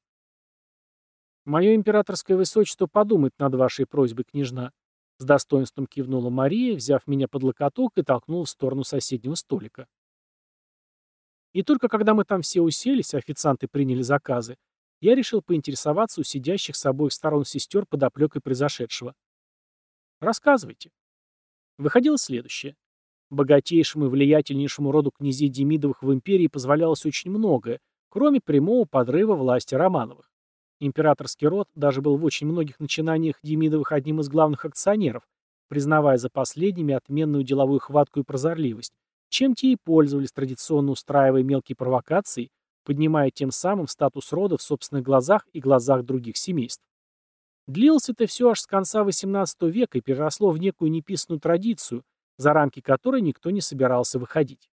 «Мое императорское высочество подумает над вашей просьбой, княжна», — с достоинством кивнула Мария, взяв меня под локоток и толкнула в сторону соседнего столика. И только когда мы там все уселись, официанты приняли заказы, я решил поинтересоваться у сидящих с обоих сторон сестер под оплекой произошедшего. «Рассказывайте». Выходило следующее. Богатейшему и влиятельнейшему роду князей Демидовых в империи позволялось очень многое, кроме прямого подрыва власти Романовых. Императорский род даже был в очень многих начинаниях Демидовых одним из главных акционеров, признавая за последними отменную деловую хватку и прозорливость, чем те и пользовались, традиционно устраивая мелкие провокации, поднимая тем самым статус рода в собственных глазах и глазах других семейств. Длилось это все аж с конца XVIII века и переросло в некую неписанную традицию, за рамки которой никто не собирался выходить.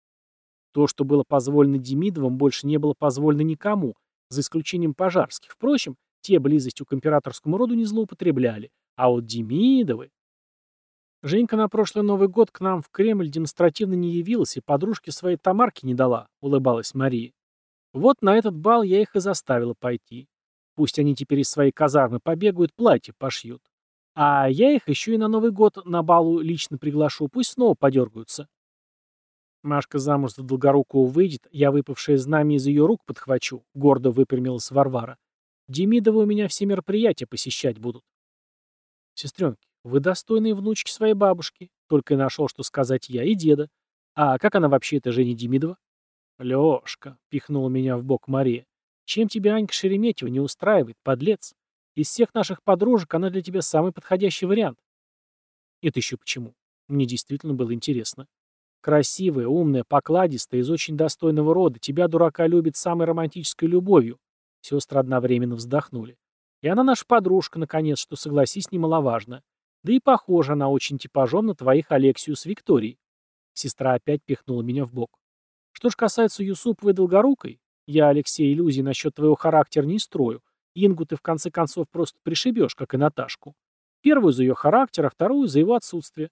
То, что было позволено Демидовым, больше не было позволено никому, за исключением пожарских. Впрочем, те близостью к императорскому роду не злоупотребляли, а вот Демидовы... Женька на прошлый Новый год к нам в Кремль демонстративно не явилась и подружке своей Тамарки не дала, улыбалась Мария. Вот на этот бал я их и заставила пойти. Пусть они теперь из своей казармы побегают, платье пошьют. А я их еще и на Новый год на балу лично приглашу, пусть снова подергаются. Машка замуж за Долгорукого выйдет, я выпавшее знамя из ее рук подхвачу, гордо выпрямилась Варвара. Демидовы у меня все мероприятия посещать будут. Сестренки, вы достойные внучки своей бабушки, только и нашел, что сказать я, и деда. А как она вообще, эта Женя Демидова? Лешка, пихнула меня в бок Мария. Чем тебя Анька Шереметьева не устраивает, подлец? Из всех наших подружек она для тебя самый подходящий вариант. Это еще почему? Мне действительно было интересно. Красивая, умная, покладистая, из очень достойного рода. Тебя, дурака, любит самой романтической любовью. Сестры одновременно вздохнули. И она наша подружка, наконец, что, согласись, немаловажно. Да и похожа она очень типажом на твоих Алексию с Викторией. Сестра опять пихнула меня в бок. Что ж касается Юсуповой Долгорукой, я, Алексей, иллюзий насчет твоего характера не строю. Ингу ты в конце концов просто пришибешь, как и Наташку. Первую за ее характер, а вторую за его отсутствие.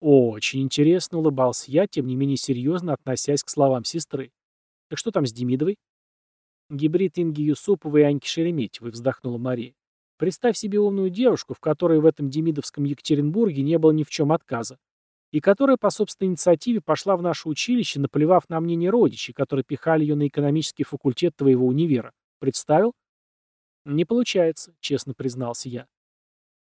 Очень интересно улыбался я, тем не менее серьезно относясь к словам сестры. Так что там с Демидовой? Гибрид Инги Юсуповой и Аньки Шереметьевой, вздохнула Мария. Представь себе умную девушку, в которой в этом демидовском Екатеринбурге не было ни в чем отказа и которая по собственной инициативе пошла в наше училище, наплевав на мнение родичей, которые пихали ее на экономический факультет твоего универа. Представил? Не получается, честно признался я.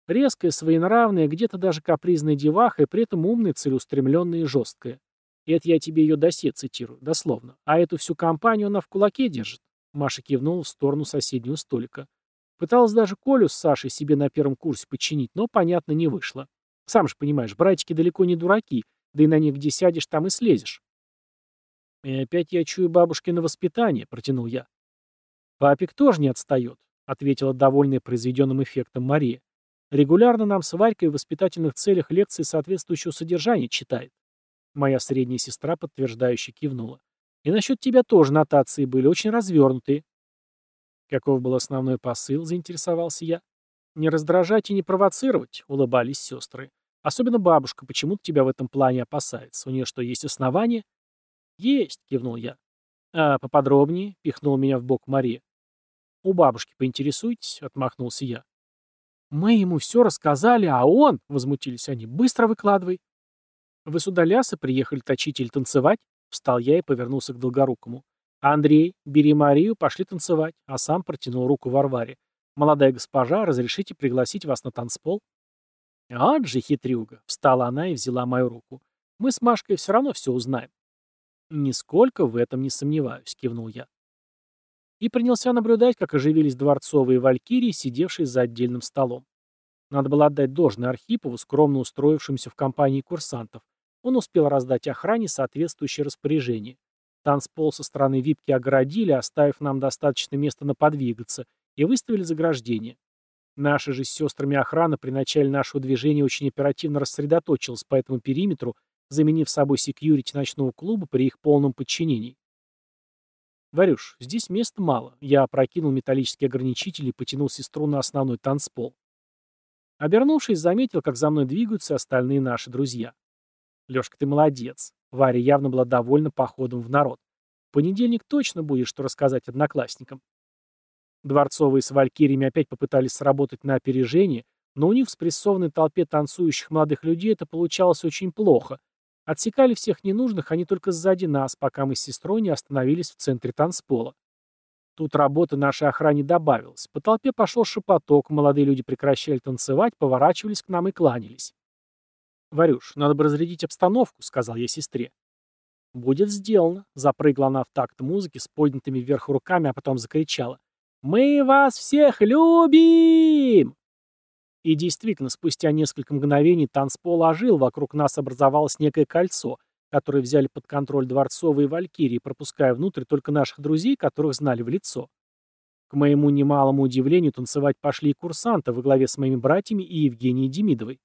Резкая, своенравная, где-то даже капризная деваха, и при этом умная, целеустремленная и жесткая. И это я тебе ее досье цитирую, дословно. А эту всю компанию она в кулаке держит. Маша кивнула в сторону соседнего столика. Пыталась даже Колю с Сашей себе на первом курсе починить, но, понятно, не вышло. Сам же понимаешь, братики далеко не дураки, да и на них где сядешь, там и слезешь. И опять я чую бабушкино воспитание, протянул я. Папик тоже не отстает, ответила довольная произведенным эффектом Мария. Регулярно нам с Варькой в воспитательных целях лекции соответствующего содержания читает. Моя средняя сестра подтверждающе кивнула. И насчет тебя тоже нотации были очень развернутые. Каков был основной посыл, заинтересовался я. Не раздражать и не провоцировать, улыбались сестры. Особенно бабушка почему-то тебя в этом плане опасается. У нее что, есть основания? Есть, кивнул я. А поподробнее, пихнул меня в бок Мария. У бабушки поинтересуйтесь, отмахнулся я. Мы ему все рассказали, а он, возмутились они, быстро выкладывай. Вы сюда лясы приехали точить или танцевать? Встал я и повернулся к Долгорукому. Андрей, бери Марию, пошли танцевать, а сам протянул руку Варваре. Молодая госпожа, разрешите пригласить вас на танцпол? «Ад же, хитрюга!» — встала она и взяла мою руку. «Мы с Машкой все равно все узнаем». «Нисколько в этом не сомневаюсь», — кивнул я. И принялся наблюдать, как оживились дворцовые валькирии, сидевшие за отдельным столом. Надо было отдать должное Архипову, скромно устроившимся в компании курсантов. Он успел раздать охране соответствующее распоряжение. Танцпол со стороны випки огородили, оставив нам достаточно места на подвигаться, и выставили заграждение. Наша же с сестрами охрана при начале нашего движения очень оперативно рассредоточилась по этому периметру, заменив собой секьюрити ночного клуба при их полном подчинении. «Варюш, здесь места мало». Я опрокинул металлический ограничитель и потянул сестру на основной танцпол. Обернувшись, заметил, как за мной двигаются остальные наши друзья. «Лёшка, ты молодец». Варя явно была довольна походом в народ. В понедельник точно будет, что рассказать одноклассникам. Дворцовые с валькириями опять попытались сработать на опережение, но у них в спрессованной толпе танцующих молодых людей это получалось очень плохо, Отсекали всех ненужных, они только сзади нас, пока мы с сестрой не остановились в центре танцпола. Тут работа нашей охране добавилась. По толпе пошел шепоток, молодые люди прекращали танцевать, поворачивались к нам и кланялись. «Варюш, надо бы разрядить обстановку», — сказал я сестре. «Будет сделано», — запрыгла она в такт музыки с поднятыми вверх руками, а потом закричала. «Мы вас всех любим!» И действительно, спустя несколько мгновений танцпол ожил, вокруг нас образовалось некое кольцо, которое взяли под контроль дворцовые валькирии, пропуская внутрь только наших друзей, которых знали в лицо. К моему немалому удивлению, танцевать пошли и курсанты во главе с моими братьями и Евгенией Демидовой.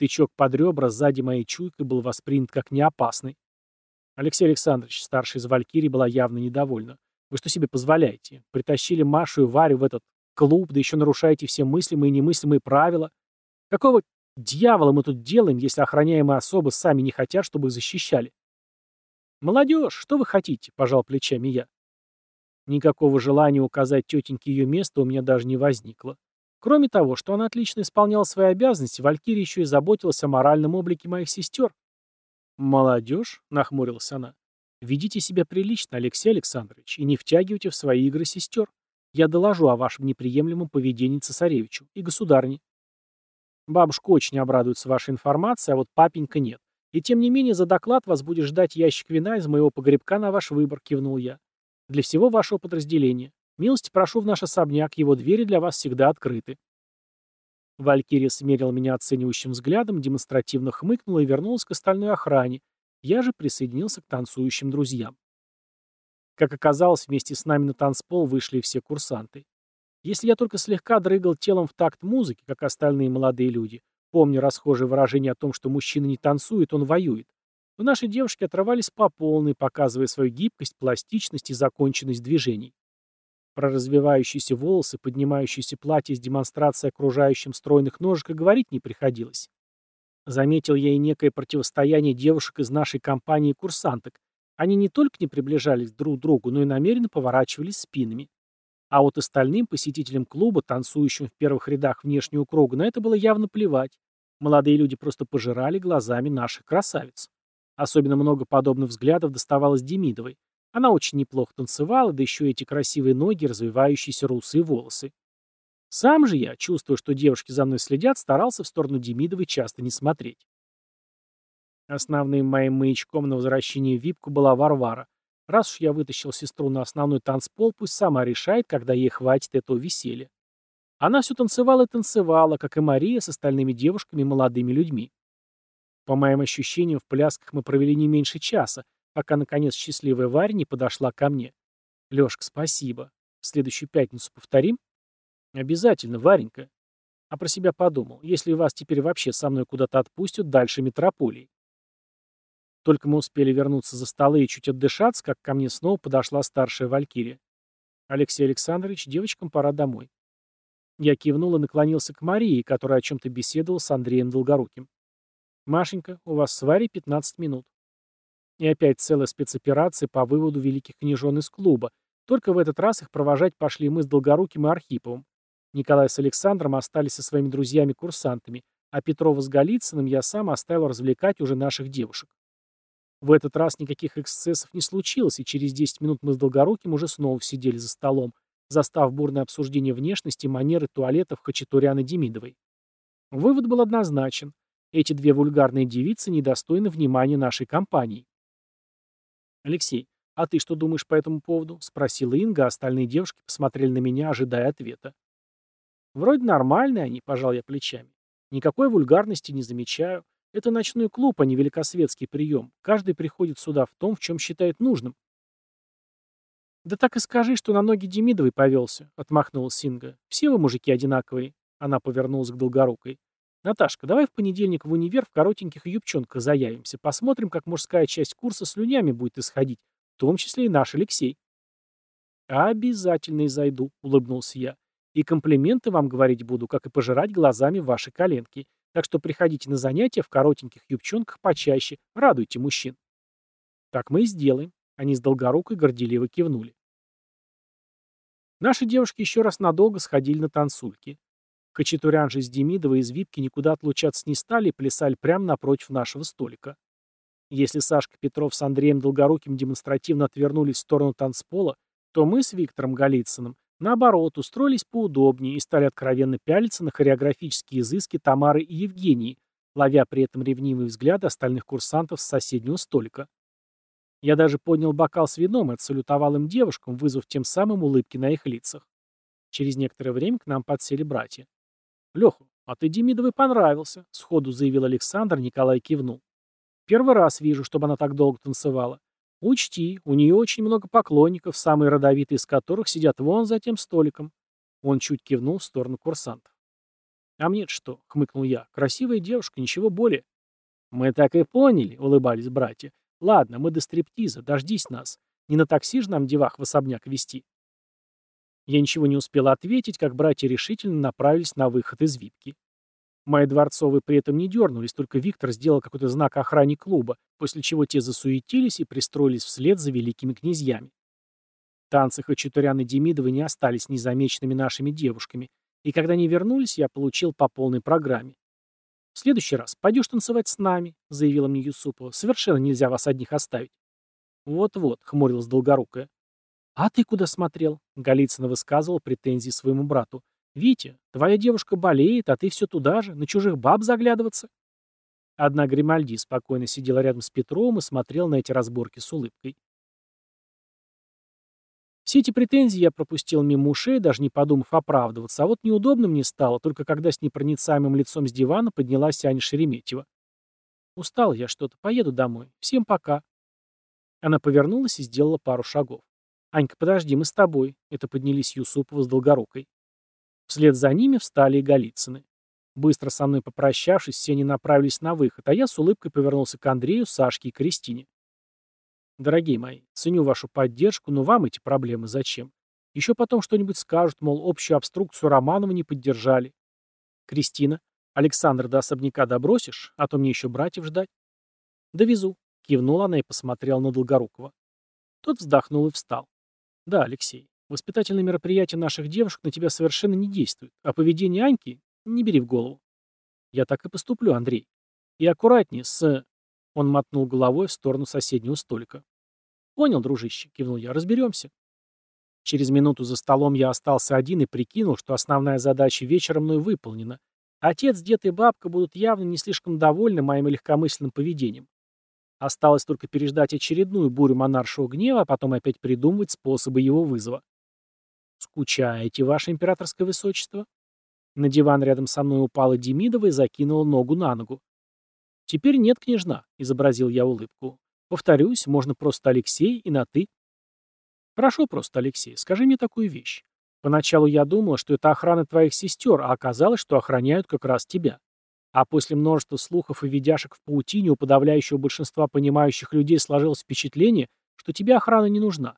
Тычок под ребра сзади моей чуйкой был воспринят как неопасный. Алексей Александрович, старший из Валькирии, была явно недовольна. Вы что себе позволяете? Притащили Машу и Варю в этот клуб, да еще нарушаете все мыслимые и немыслимые правила. Какого дьявола мы тут делаем, если охраняемые особы сами не хотят, чтобы их защищали? «Молодежь, что вы хотите?» – пожал плечами я. Никакого желания указать тетеньке ее место у меня даже не возникло. Кроме того, что она отлично исполняла свои обязанности, Валькирия еще и заботилась о моральном облике моих сестер. «Молодежь?» — нахмурилась она. «Ведите себя прилично, Алексей Александрович, и не втягивайте в свои игры сестер. Я доложу о вашем неприемлемом поведении цесаревичу и государне. Бабушка очень обрадуется вашей информацией, а вот папенька нет. И тем не менее за доклад вас будет ждать ящик вина из моего погребка на ваш выбор, кивнул я. Для всего вашего подразделения. Милости прошу в наш особняк, его двери для вас всегда открыты. Валькирия смерила меня оценивающим взглядом, демонстративно хмыкнула и вернулась к остальной охране. Я же присоединился к танцующим друзьям. Как оказалось, вместе с нами на танцпол вышли все курсанты. Если я только слегка дрыгал телом в такт музыки, как остальные молодые люди, помню расхожее выражение о том, что мужчина не танцует, он воюет, то наши девушки отрывались по полной, показывая свою гибкость, пластичность и законченность движений. Про развивающиеся волосы, поднимающиеся платье с демонстрацией окружающим стройных ножек и говорить не приходилось. Заметил я и некое противостояние девушек из нашей компании курсанток, они не только не приближались друг к другу, но и намеренно поворачивались спинами. А вот остальным посетителям клуба, танцующим в первых рядах внешнего круга, на это было явно плевать. Молодые люди просто пожирали глазами наших красавиц. Особенно много подобных взглядов доставалось Демидовой. Она очень неплохо танцевала, да еще эти красивые ноги, развивающиеся русые волосы. Сам же я, чувствуя, что девушки за мной следят, старался в сторону Демидовой часто не смотреть. Основным моим маячком на возвращении в Випку была Варвара. Раз уж я вытащил сестру на основной танцпол, пусть сама решает, когда ей хватит этого веселья. Она все танцевала и танцевала, как и Мария с остальными девушками и молодыми людьми. По моим ощущениям, в плясках мы провели не меньше часа, пока, наконец, счастливая Варя не подошла ко мне. «Лешка, спасибо. В следующую пятницу повторим?» «Обязательно, Варенька». А про себя подумал, если вас теперь вообще со мной куда-то отпустят дальше метрополии. Только мы успели вернуться за столы и чуть отдышаться, как ко мне снова подошла старшая валькирия. «Алексей Александрович, девочкам пора домой». Я кивнул и наклонился к Марии, которая о чем-то беседовала с Андреем Долгоруким. «Машенька, у вас с Варей 15 минут». И опять целая спецоперация по выводу великих княжон из клуба. Только в этот раз их провожать пошли мы с Долгоруким и Архиповым. Николай с Александром остались со своими друзьями-курсантами, а Петрова с Голицыным я сам оставил развлекать уже наших девушек. В этот раз никаких эксцессов не случилось, и через 10 минут мы с Долгоруким уже снова сидели за столом, застав бурное обсуждение внешности, манеры туалетов Хачатуряны Демидовой. Вывод был однозначен. Эти две вульгарные девицы недостойны внимания нашей компании. «Алексей, а ты что думаешь по этому поводу?» — спросила Инга, а остальные девушки посмотрели на меня, ожидая ответа. «Вроде нормальные они», — пожал я плечами. «Никакой вульгарности не замечаю. Это ночной клуб, а не великосветский прием. Каждый приходит сюда в том, в чем считает нужным. Да так и скажи, что на ноги Демидовой повелся, отмахнулась Синга. Все вы мужики одинаковые. Она повернулась к Долгорукой. Наташка, давай в понедельник в универ в коротеньких юбчонках заявимся. Посмотрим, как мужская часть курса слюнями будет исходить, в том числе и наш Алексей. «Обязательно и зайду», — улыбнулся я. «И комплименты вам говорить буду, как и пожирать глазами ваши коленки. Так что приходите на занятия в коротеньких юбчонках почаще, радуйте мужчин». «Так мы и сделаем», — они с долгорукой горделиво кивнули. Наши девушки еще раз надолго сходили на танцульки. Хачатурян же с Демидовой из Випки никуда отлучаться не стали и плясали прямо напротив нашего столика. Если Сашка Петров с Андреем Долгоруким демонстративно отвернулись в сторону танцпола, то мы с Виктором Голицыным, наоборот, устроились поудобнее и стали откровенно пялиться на хореографические изыски Тамары и Евгении, ловя при этом ревнивый взгляд остальных курсантов с соседнего столика. Я даже поднял бокал с вином и отсалютовал им девушкам, вызвав тем самым улыбки на их лицах. Через некоторое время к нам подсели братья. «Леха, а ты Демидовой понравился», — сходу заявил Александр, Николай кивнул. «Первый раз вижу, чтобы она так долго танцевала. Учти, у нее очень много поклонников, самые родовитые из которых сидят вон за тем столиком. Он чуть кивнул в сторону курсантов. А мне что, хмыкнул я, красивая девушка, ничего более. Мы так и поняли, улыбались братья. Ладно, мы до стриптиза, дождись нас. Не на такси же нам девах в особняк вести. Я ничего не успел ответить, как братья решительно направились на выход из випки. Мои дворцовые при этом не дернулись, только Виктор сделал какой-то знак охране клуба, после чего те засуетились и пристроились вслед за великими князьями. Танцы Хачатурян и Демидовы не остались незамеченными нашими девушками, и когда они вернулись, я получил по полной программе. «В следующий раз пойдешь танцевать с нами», — заявила мне Юсупова. «Совершенно нельзя вас одних оставить». «Вот-вот», — хмурилась Долгорукая. «А ты куда смотрел?» — Голицын высказывал претензии своему брату. «Витя, твоя девушка болеет, а ты все туда же, на чужих баб заглядываться?» Одна Гримальди спокойно сидела рядом с Петровым и смотрела на эти разборки с улыбкой. Все эти претензии я пропустил мимо ушей, даже не подумав оправдываться, а вот неудобно мне стало, только когда с непроницаемым лицом с дивана поднялась Аня Шереметьева. «Устал я что-то, поеду домой. Всем пока». Она повернулась и сделала пару шагов. «Анька, подожди, мы с тобой». Это поднялись Юсупова с Долгорукой. Вслед за ними встали и Голицыны. Быстро со мной попрощавшись, все они направились на выход, а я с улыбкой повернулся к Андрею, Сашке и Кристине. «Дорогие мои, ценю вашу поддержку, но вам эти проблемы зачем? Еще потом что-нибудь скажут, мол, общую обструкцию Романова не поддержали. Кристина, Александр до особняка добросишь, а то мне еще братьев ждать?» «Довезу», — кивнула она и посмотрела на Долгорукова. Тот вздохнул и встал. «Да, Алексей, Воспитательные мероприятия наших девушек на тебя совершенно не действуют, а поведение Аньки не бери в голову. Я так и поступлю, Андрей. И аккуратнее с... Он мотнул головой в сторону соседнего столика. Понял, дружище, кивнул я, разберемся. Через минуту за столом я остался один и прикинул, что основная задача вечера мной выполнена. Отец, дед и бабка будут явно не слишком довольны моим легкомысленным поведением. Осталось только переждать очередную бурю монаршего гнева, а потом опять придумывать способы его вызова. «Скучаете, ваше императорское высочество?» На диван рядом со мной упала Демидова и закинула ногу на ногу. «Теперь нет, княжна», — изобразил я улыбку. «Повторюсь, можно просто Алексей и на «ты». «Хорошо просто, Алексей, скажи мне такую вещь. Поначалу я думала, что это охрана твоих сестер, а оказалось, что охраняют как раз тебя. А после множества слухов и видяшек в паутине у подавляющего большинства понимающих людей сложилось впечатление, что тебе охрана не нужна.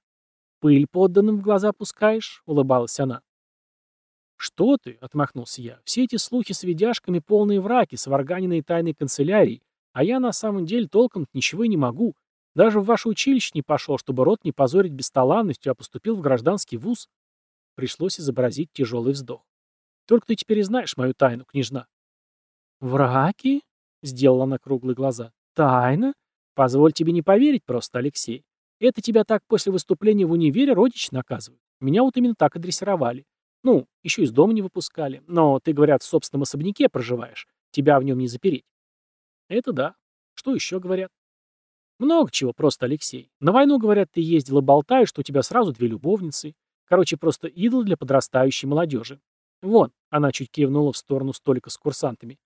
«Пыль подданным в глаза пускаешь?» — улыбалась она. «Что ты?» — отмахнулся я. «Все эти слухи с видяшками — полные враки, сварганенные тайной канцелярии, а я на самом деле толком ничего и не могу. Даже в ваше училище не пошел, чтобы род не позорить бесталанностью, а поступил в гражданский вуз». Пришлось изобразить тяжелый вздох. «Только ты теперь и знаешь мою тайну, княжна». «Враки?» — сделала она круглые глаза. «Тайна? Позволь тебе не поверить просто, Алексей. Это тебя так после выступления в универе родич наказывают. Меня вот именно так и дрессировали. Ну, еще из дома не выпускали. Но ты, говорят, в собственном особняке проживаешь. Тебя в нем не запереть. Это да. Что еще говорят? Много чего просто, Алексей. На войну, говорят, ты ездил и болтаешь, что у тебя сразу две любовницы. Короче, просто идол для подрастающей молодежи. Вон, она чуть кивнула в сторону столика с курсантами.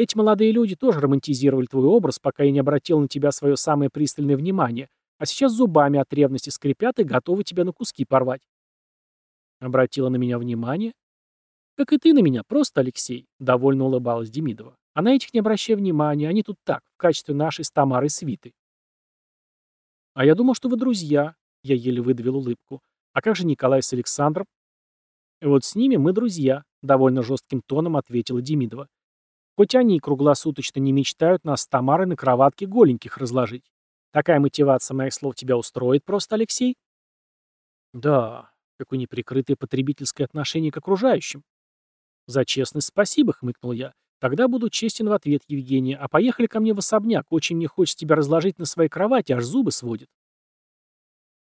Эти молодые люди тоже романтизировали твой образ, пока я не обратил на тебя свое самое пристальное внимание, а сейчас зубами от ревности скрипят и готовы тебя на куски порвать. Обратила на меня внимание. Как и ты на меня, просто Алексей, довольно улыбалась Демидова. А на этих не обращай внимания, они тут так, в качестве нашей с Тамарой свиты. А я думал, что вы друзья, я еле выдавил улыбку. А как же Николай с Александром? Вот с ними мы друзья, довольно жестким тоном ответила Демидова. Хоть они круглосуточно не мечтают нас с Тамарой на кроватке голеньких разложить. Такая мотивация моих слов тебя устроит просто, Алексей? Да, какое неприкрытое потребительское отношение к окружающим. За честность спасибо, хмыкнул я. Тогда буду честен в ответ, Евгения. А поехали ко мне в особняк. Очень мне хочется тебя разложить на своей кровати, аж зубы сводит.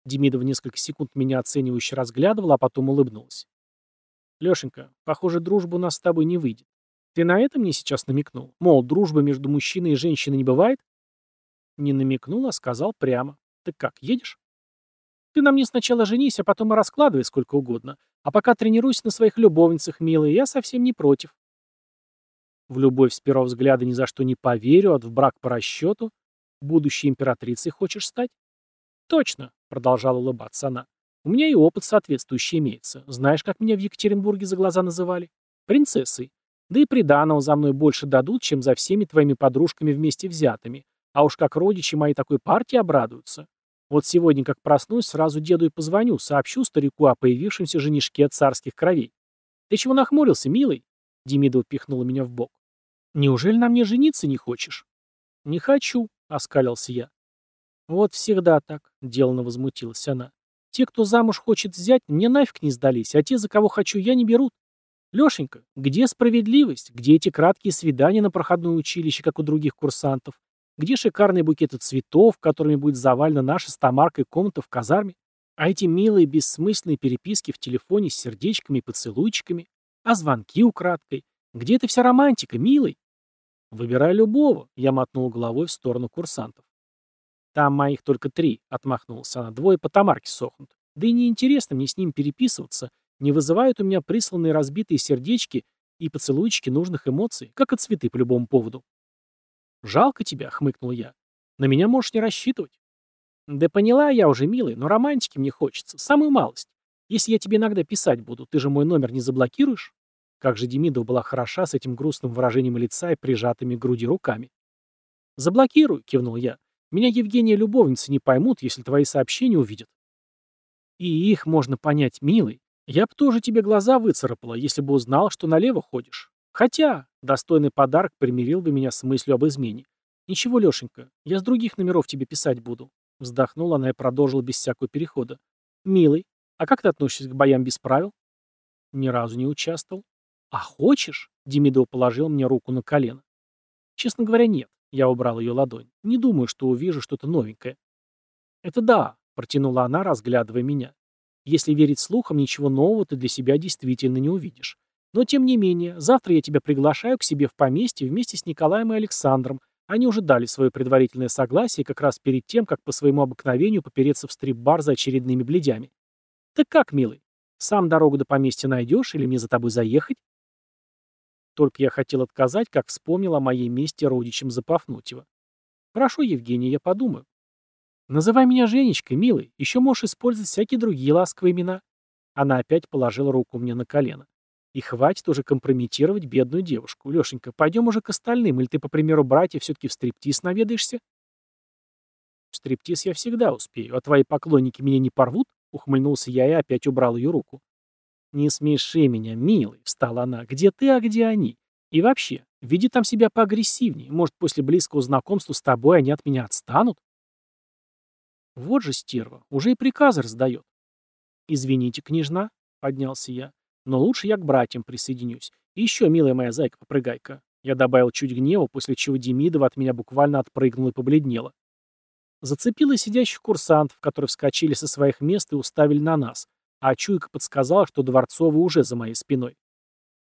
Демидов несколько секунд меня оценивающе разглядывал, а потом улыбнулась. Лешенька, похоже, дружба у нас с тобой не выйдет. Ты на это мне сейчас намекнул? Мол, дружба между мужчиной и женщиной не бывает? Не намекнул, а сказал прямо. Ты как, едешь? Ты на мне сначала женись, а потом и раскладывай сколько угодно. А пока тренируйся на своих любовницах, милый, я совсем не против. В любовь с первого взгляда ни за что не поверю, а в брак по расчету. Будущей императрицей хочешь стать? Точно, продолжала улыбаться она. У меня и опыт соответствующий имеется. Знаешь, как меня в Екатеринбурге за глаза называли? Принцессой. Да и приданого за мной больше дадут, чем за всеми твоими подружками вместе взятыми. А уж как родичи мои такой партии обрадуются. Вот сегодня, как проснусь, сразу деду и позвоню, сообщу старику о появившемся женишке царских кровей. Ты чего нахмурился, милый? Демидова пихнула меня в бок. Неужели на мне жениться не хочешь? Не хочу, оскалился я. Вот всегда так, деланно возмутилась она. Те, кто замуж хочет взять, мне нафиг не сдались, а те, за кого хочу я, не берут. Лешенька, где справедливость? Где эти краткие свидания на проходное училище, как у других курсантов? Где шикарные букеты цветов, которыми будет завалена наша с Тамаркой комната в казарме? А эти милые бессмысленные переписки в телефоне с сердечками и поцелуйчиками? А звонки украдкой? Где эта вся романтика, милый? Выбирай любого, я мотнул головой в сторону курсантов. Там моих только три, отмахнулся она, двое по Тамарке сохнут. Да и неинтересно мне с ним переписываться, не вызывают у меня присланные разбитые сердечки и поцелуйчики нужных эмоций, как и цветы по любому поводу. «Жалко тебя», — хмыкнул я. «На меня можешь не рассчитывать». «Да поняла я уже, милый, но романтики мне хочется. Самую малость. Если я тебе иногда писать буду, ты же мой номер не заблокируешь?» Как же Демидова была хороша с этим грустным выражением лица и прижатыми к груди руками. «Заблокирую», — кивнул я. «Меня Евгения любовницы не поймут, если твои сообщения увидят». «И их можно понять, милый. Я бы тоже тебе глаза выцарапала, если бы узнал, что налево ходишь. Хотя, достойный подарок примирил бы меня с мыслью об измене. Ничего, Лешенька, я с других номеров тебе писать буду. Вздохнула она и продолжила без всякого перехода. Милый, а как ты относишься к боям без правил? Ни разу не участвовал. А хочешь? Демидов положил мне руку на колено. Честно говоря, нет. Я убрал ее ладонь. Не думаю, что увижу что-то новенькое. Это да, протянула она, разглядывая меня. Если верить слухам, ничего нового ты для себя действительно не увидишь. Но тем не менее, завтра я тебя приглашаю к себе в поместье вместе с Николаем и Александром. Они уже дали свое предварительное согласие как раз перед тем, как по своему обыкновению попереться в стрип-бар за очередными бледями. Так как, милый, сам дорогу до поместья найдешь или мне за тобой заехать? Только я хотел отказать, как вспомнил о моей мести родичам за Пафнутьева. Хорошо, Евгений, я подумаю. Называй меня Женечкой, милый. Еще можешь использовать всякие другие ласковые имена. Она опять положила руку мне на колено. И хватит уже компрометировать бедную девушку. Лешенька, пойдем уже к остальным, или ты, по примеру братьев, все-таки в стриптиз наведаешься? В стриптиз я всегда успею, а твои поклонники меня не порвут? Ухмыльнулся я и опять убрал ее руку. Не смеши меня, милый, встала она. Где ты, а где они? И вообще, веди там себя поагрессивнее. Может, после близкого знакомства с тобой они от меня отстанут? Вот же стерва, уже и приказы раздает. «Извините, княжна», — поднялся я. Но лучше я к братьям присоединюсь. И еще, милая моя зайка-попрыгайка. Я добавил чуть гнева, после чего Демидова от меня буквально отпрыгнула и побледнела. Зацепила сидящих курсантов, которые вскочили со своих мест и уставили на нас, а чуйка подсказала, что Дворцовый уже за моей спиной.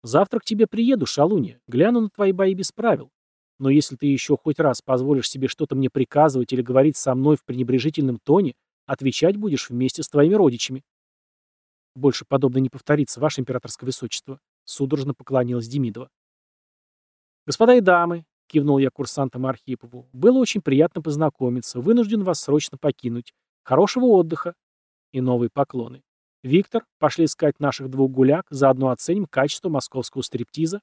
«Завтра к тебе приеду, шалунья, гляну на твои бои без правил. Но если ты еще хоть раз позволишь себе что-то мне приказывать или говорить со мной в пренебрежительном тоне, отвечать будешь вместе с твоими родичами». Больше подобное не повторится, ваше императорское высочество. Судорожно поклонилась Демидова. Господа и дамы, — кивнул я курсантам Архипову. «Было очень приятно познакомиться. Вынужден вас срочно покинуть. Хорошего отдыха!» И новые поклоны. «Виктор, пошли искать наших двух гуляк, заодно оценим качество московского стриптиза».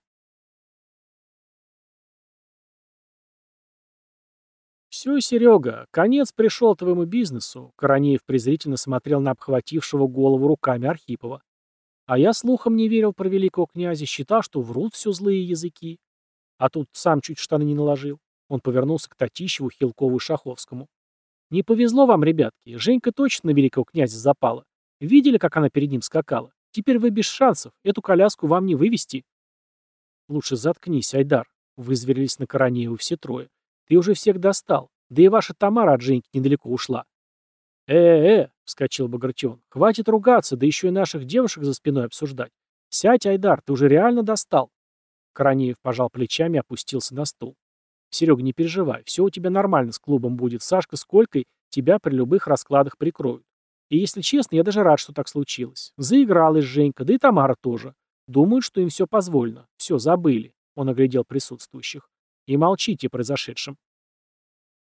«Все, Серега, конец пришел твоему бизнесу», — Коронеев презрительно смотрел на обхватившего голову руками Архипова. «А я слухом не верил про великого князя, считал, что врут все злые языки. А тут сам чуть штаны не наложил». Он повернулся к Татищеву, Хилкову и Шаховскому. «Не повезло вам, ребятки, Женька точно на великого князя запала. Видели, как она перед ним скакала? Теперь вы без шансов, эту коляску вам не вывести». «Лучше заткнись, Айдар», — вызверились на Коронееву все трое. «Ты уже всех достал. Да и ваша Тамара от Женьки недалеко ушла. «Э-э-э», — вскочил Багратион, — «хватит ругаться, да еще и наших девушек за спиной обсуждать. Сядь, Айдар, ты уже реально достал». Коронеев пожал плечами и опустился на стул. «Серега, не переживай, все у тебя нормально с клубом будет. Сашка с Колькой тебя при любых раскладах прикроют. И если честно, я даже рад, что так случилось. Заигралась Женька, да и Тамара тоже. Думают, что им все позволено. Все, забыли», — он оглядел присутствующих. «И молчите о произошедшем.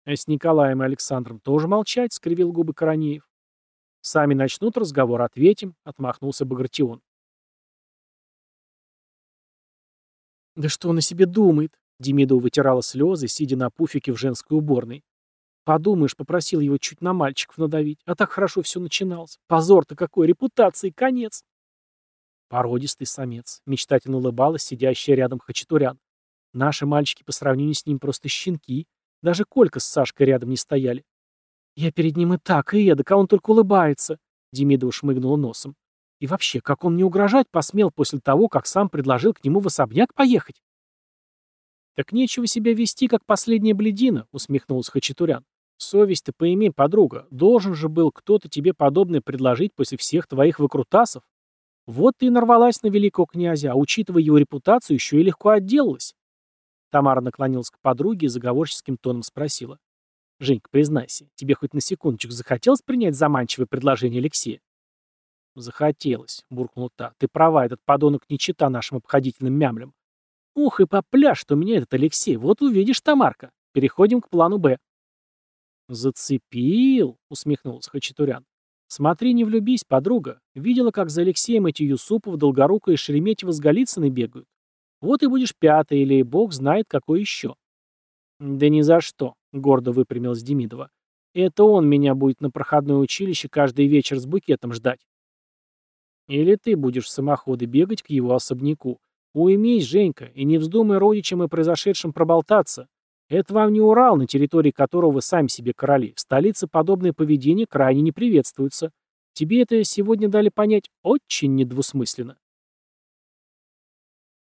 А с Николаем и Александром тоже молчать, скривил губы Коронеев. Сами начнут разговор, ответим, отмахнулся Багратион. Да что он о себе думает? Демидова вытирала слезы, сидя на пуфике в женской уборной. Подумаешь, попросил его чуть на мальчиков надавить, а так хорошо все начиналось. Позор-то какой, репутации конец. Породистый самец, мечтательно улыбалась сидящая рядом Хачатурян. Наши мальчики по сравнению с ним просто щенки, даже Колька с Сашкой рядом не стояли. Я перед ним и так, и эдак, а он только улыбается. Демидова шмыгнула носом. И вообще, как он мне угрожать посмел после того, как сам предложил к нему в особняк поехать? «Так нечего себя вести, как последняя бледина», — усмехнулся Хачатурян. «Совесть ты поимей, подруга. Должен же был кто-то тебе подобное предложить после всех твоих выкрутасов. Вот ты и нарвалась на великого князя, а учитывая его репутацию, еще и легко отделалась. Тамара наклонилась к подруге и заговорческим тоном спросила. «Женька, признайся, тебе хоть на секундочку захотелось принять заманчивое предложение Алексея?» «Захотелось», — буркнул та. «Ты права, этот подонок не чита нашим обходительным мямлям. Ух, и попляж, что у меня этот Алексей. Вот увидишь, Тамарка. Переходим к плану «Б». «Зацепил», — усмехнулся Хачатурян. «Смотри, не влюбись, подруга. Видела, как за Алексеем эти Юсупов, Долгорука и Шереметьево с Голицыной бегают. Вот и будешь пятый, или бог знает какой еще. Да ни за что, гордо выпрямилась Демидова. Это он меня будет на проходное училище каждый вечер с букетом ждать. Или ты будешь в самоходы бегать к его особняку. Уймись, Женька, и не вздумай родичам и произошедшим проболтаться. Это вам не Урал, на территории которого вы сами себе короли. В столице подобное поведение крайне не приветствуется. Тебе это сегодня дали понять очень недвусмысленно.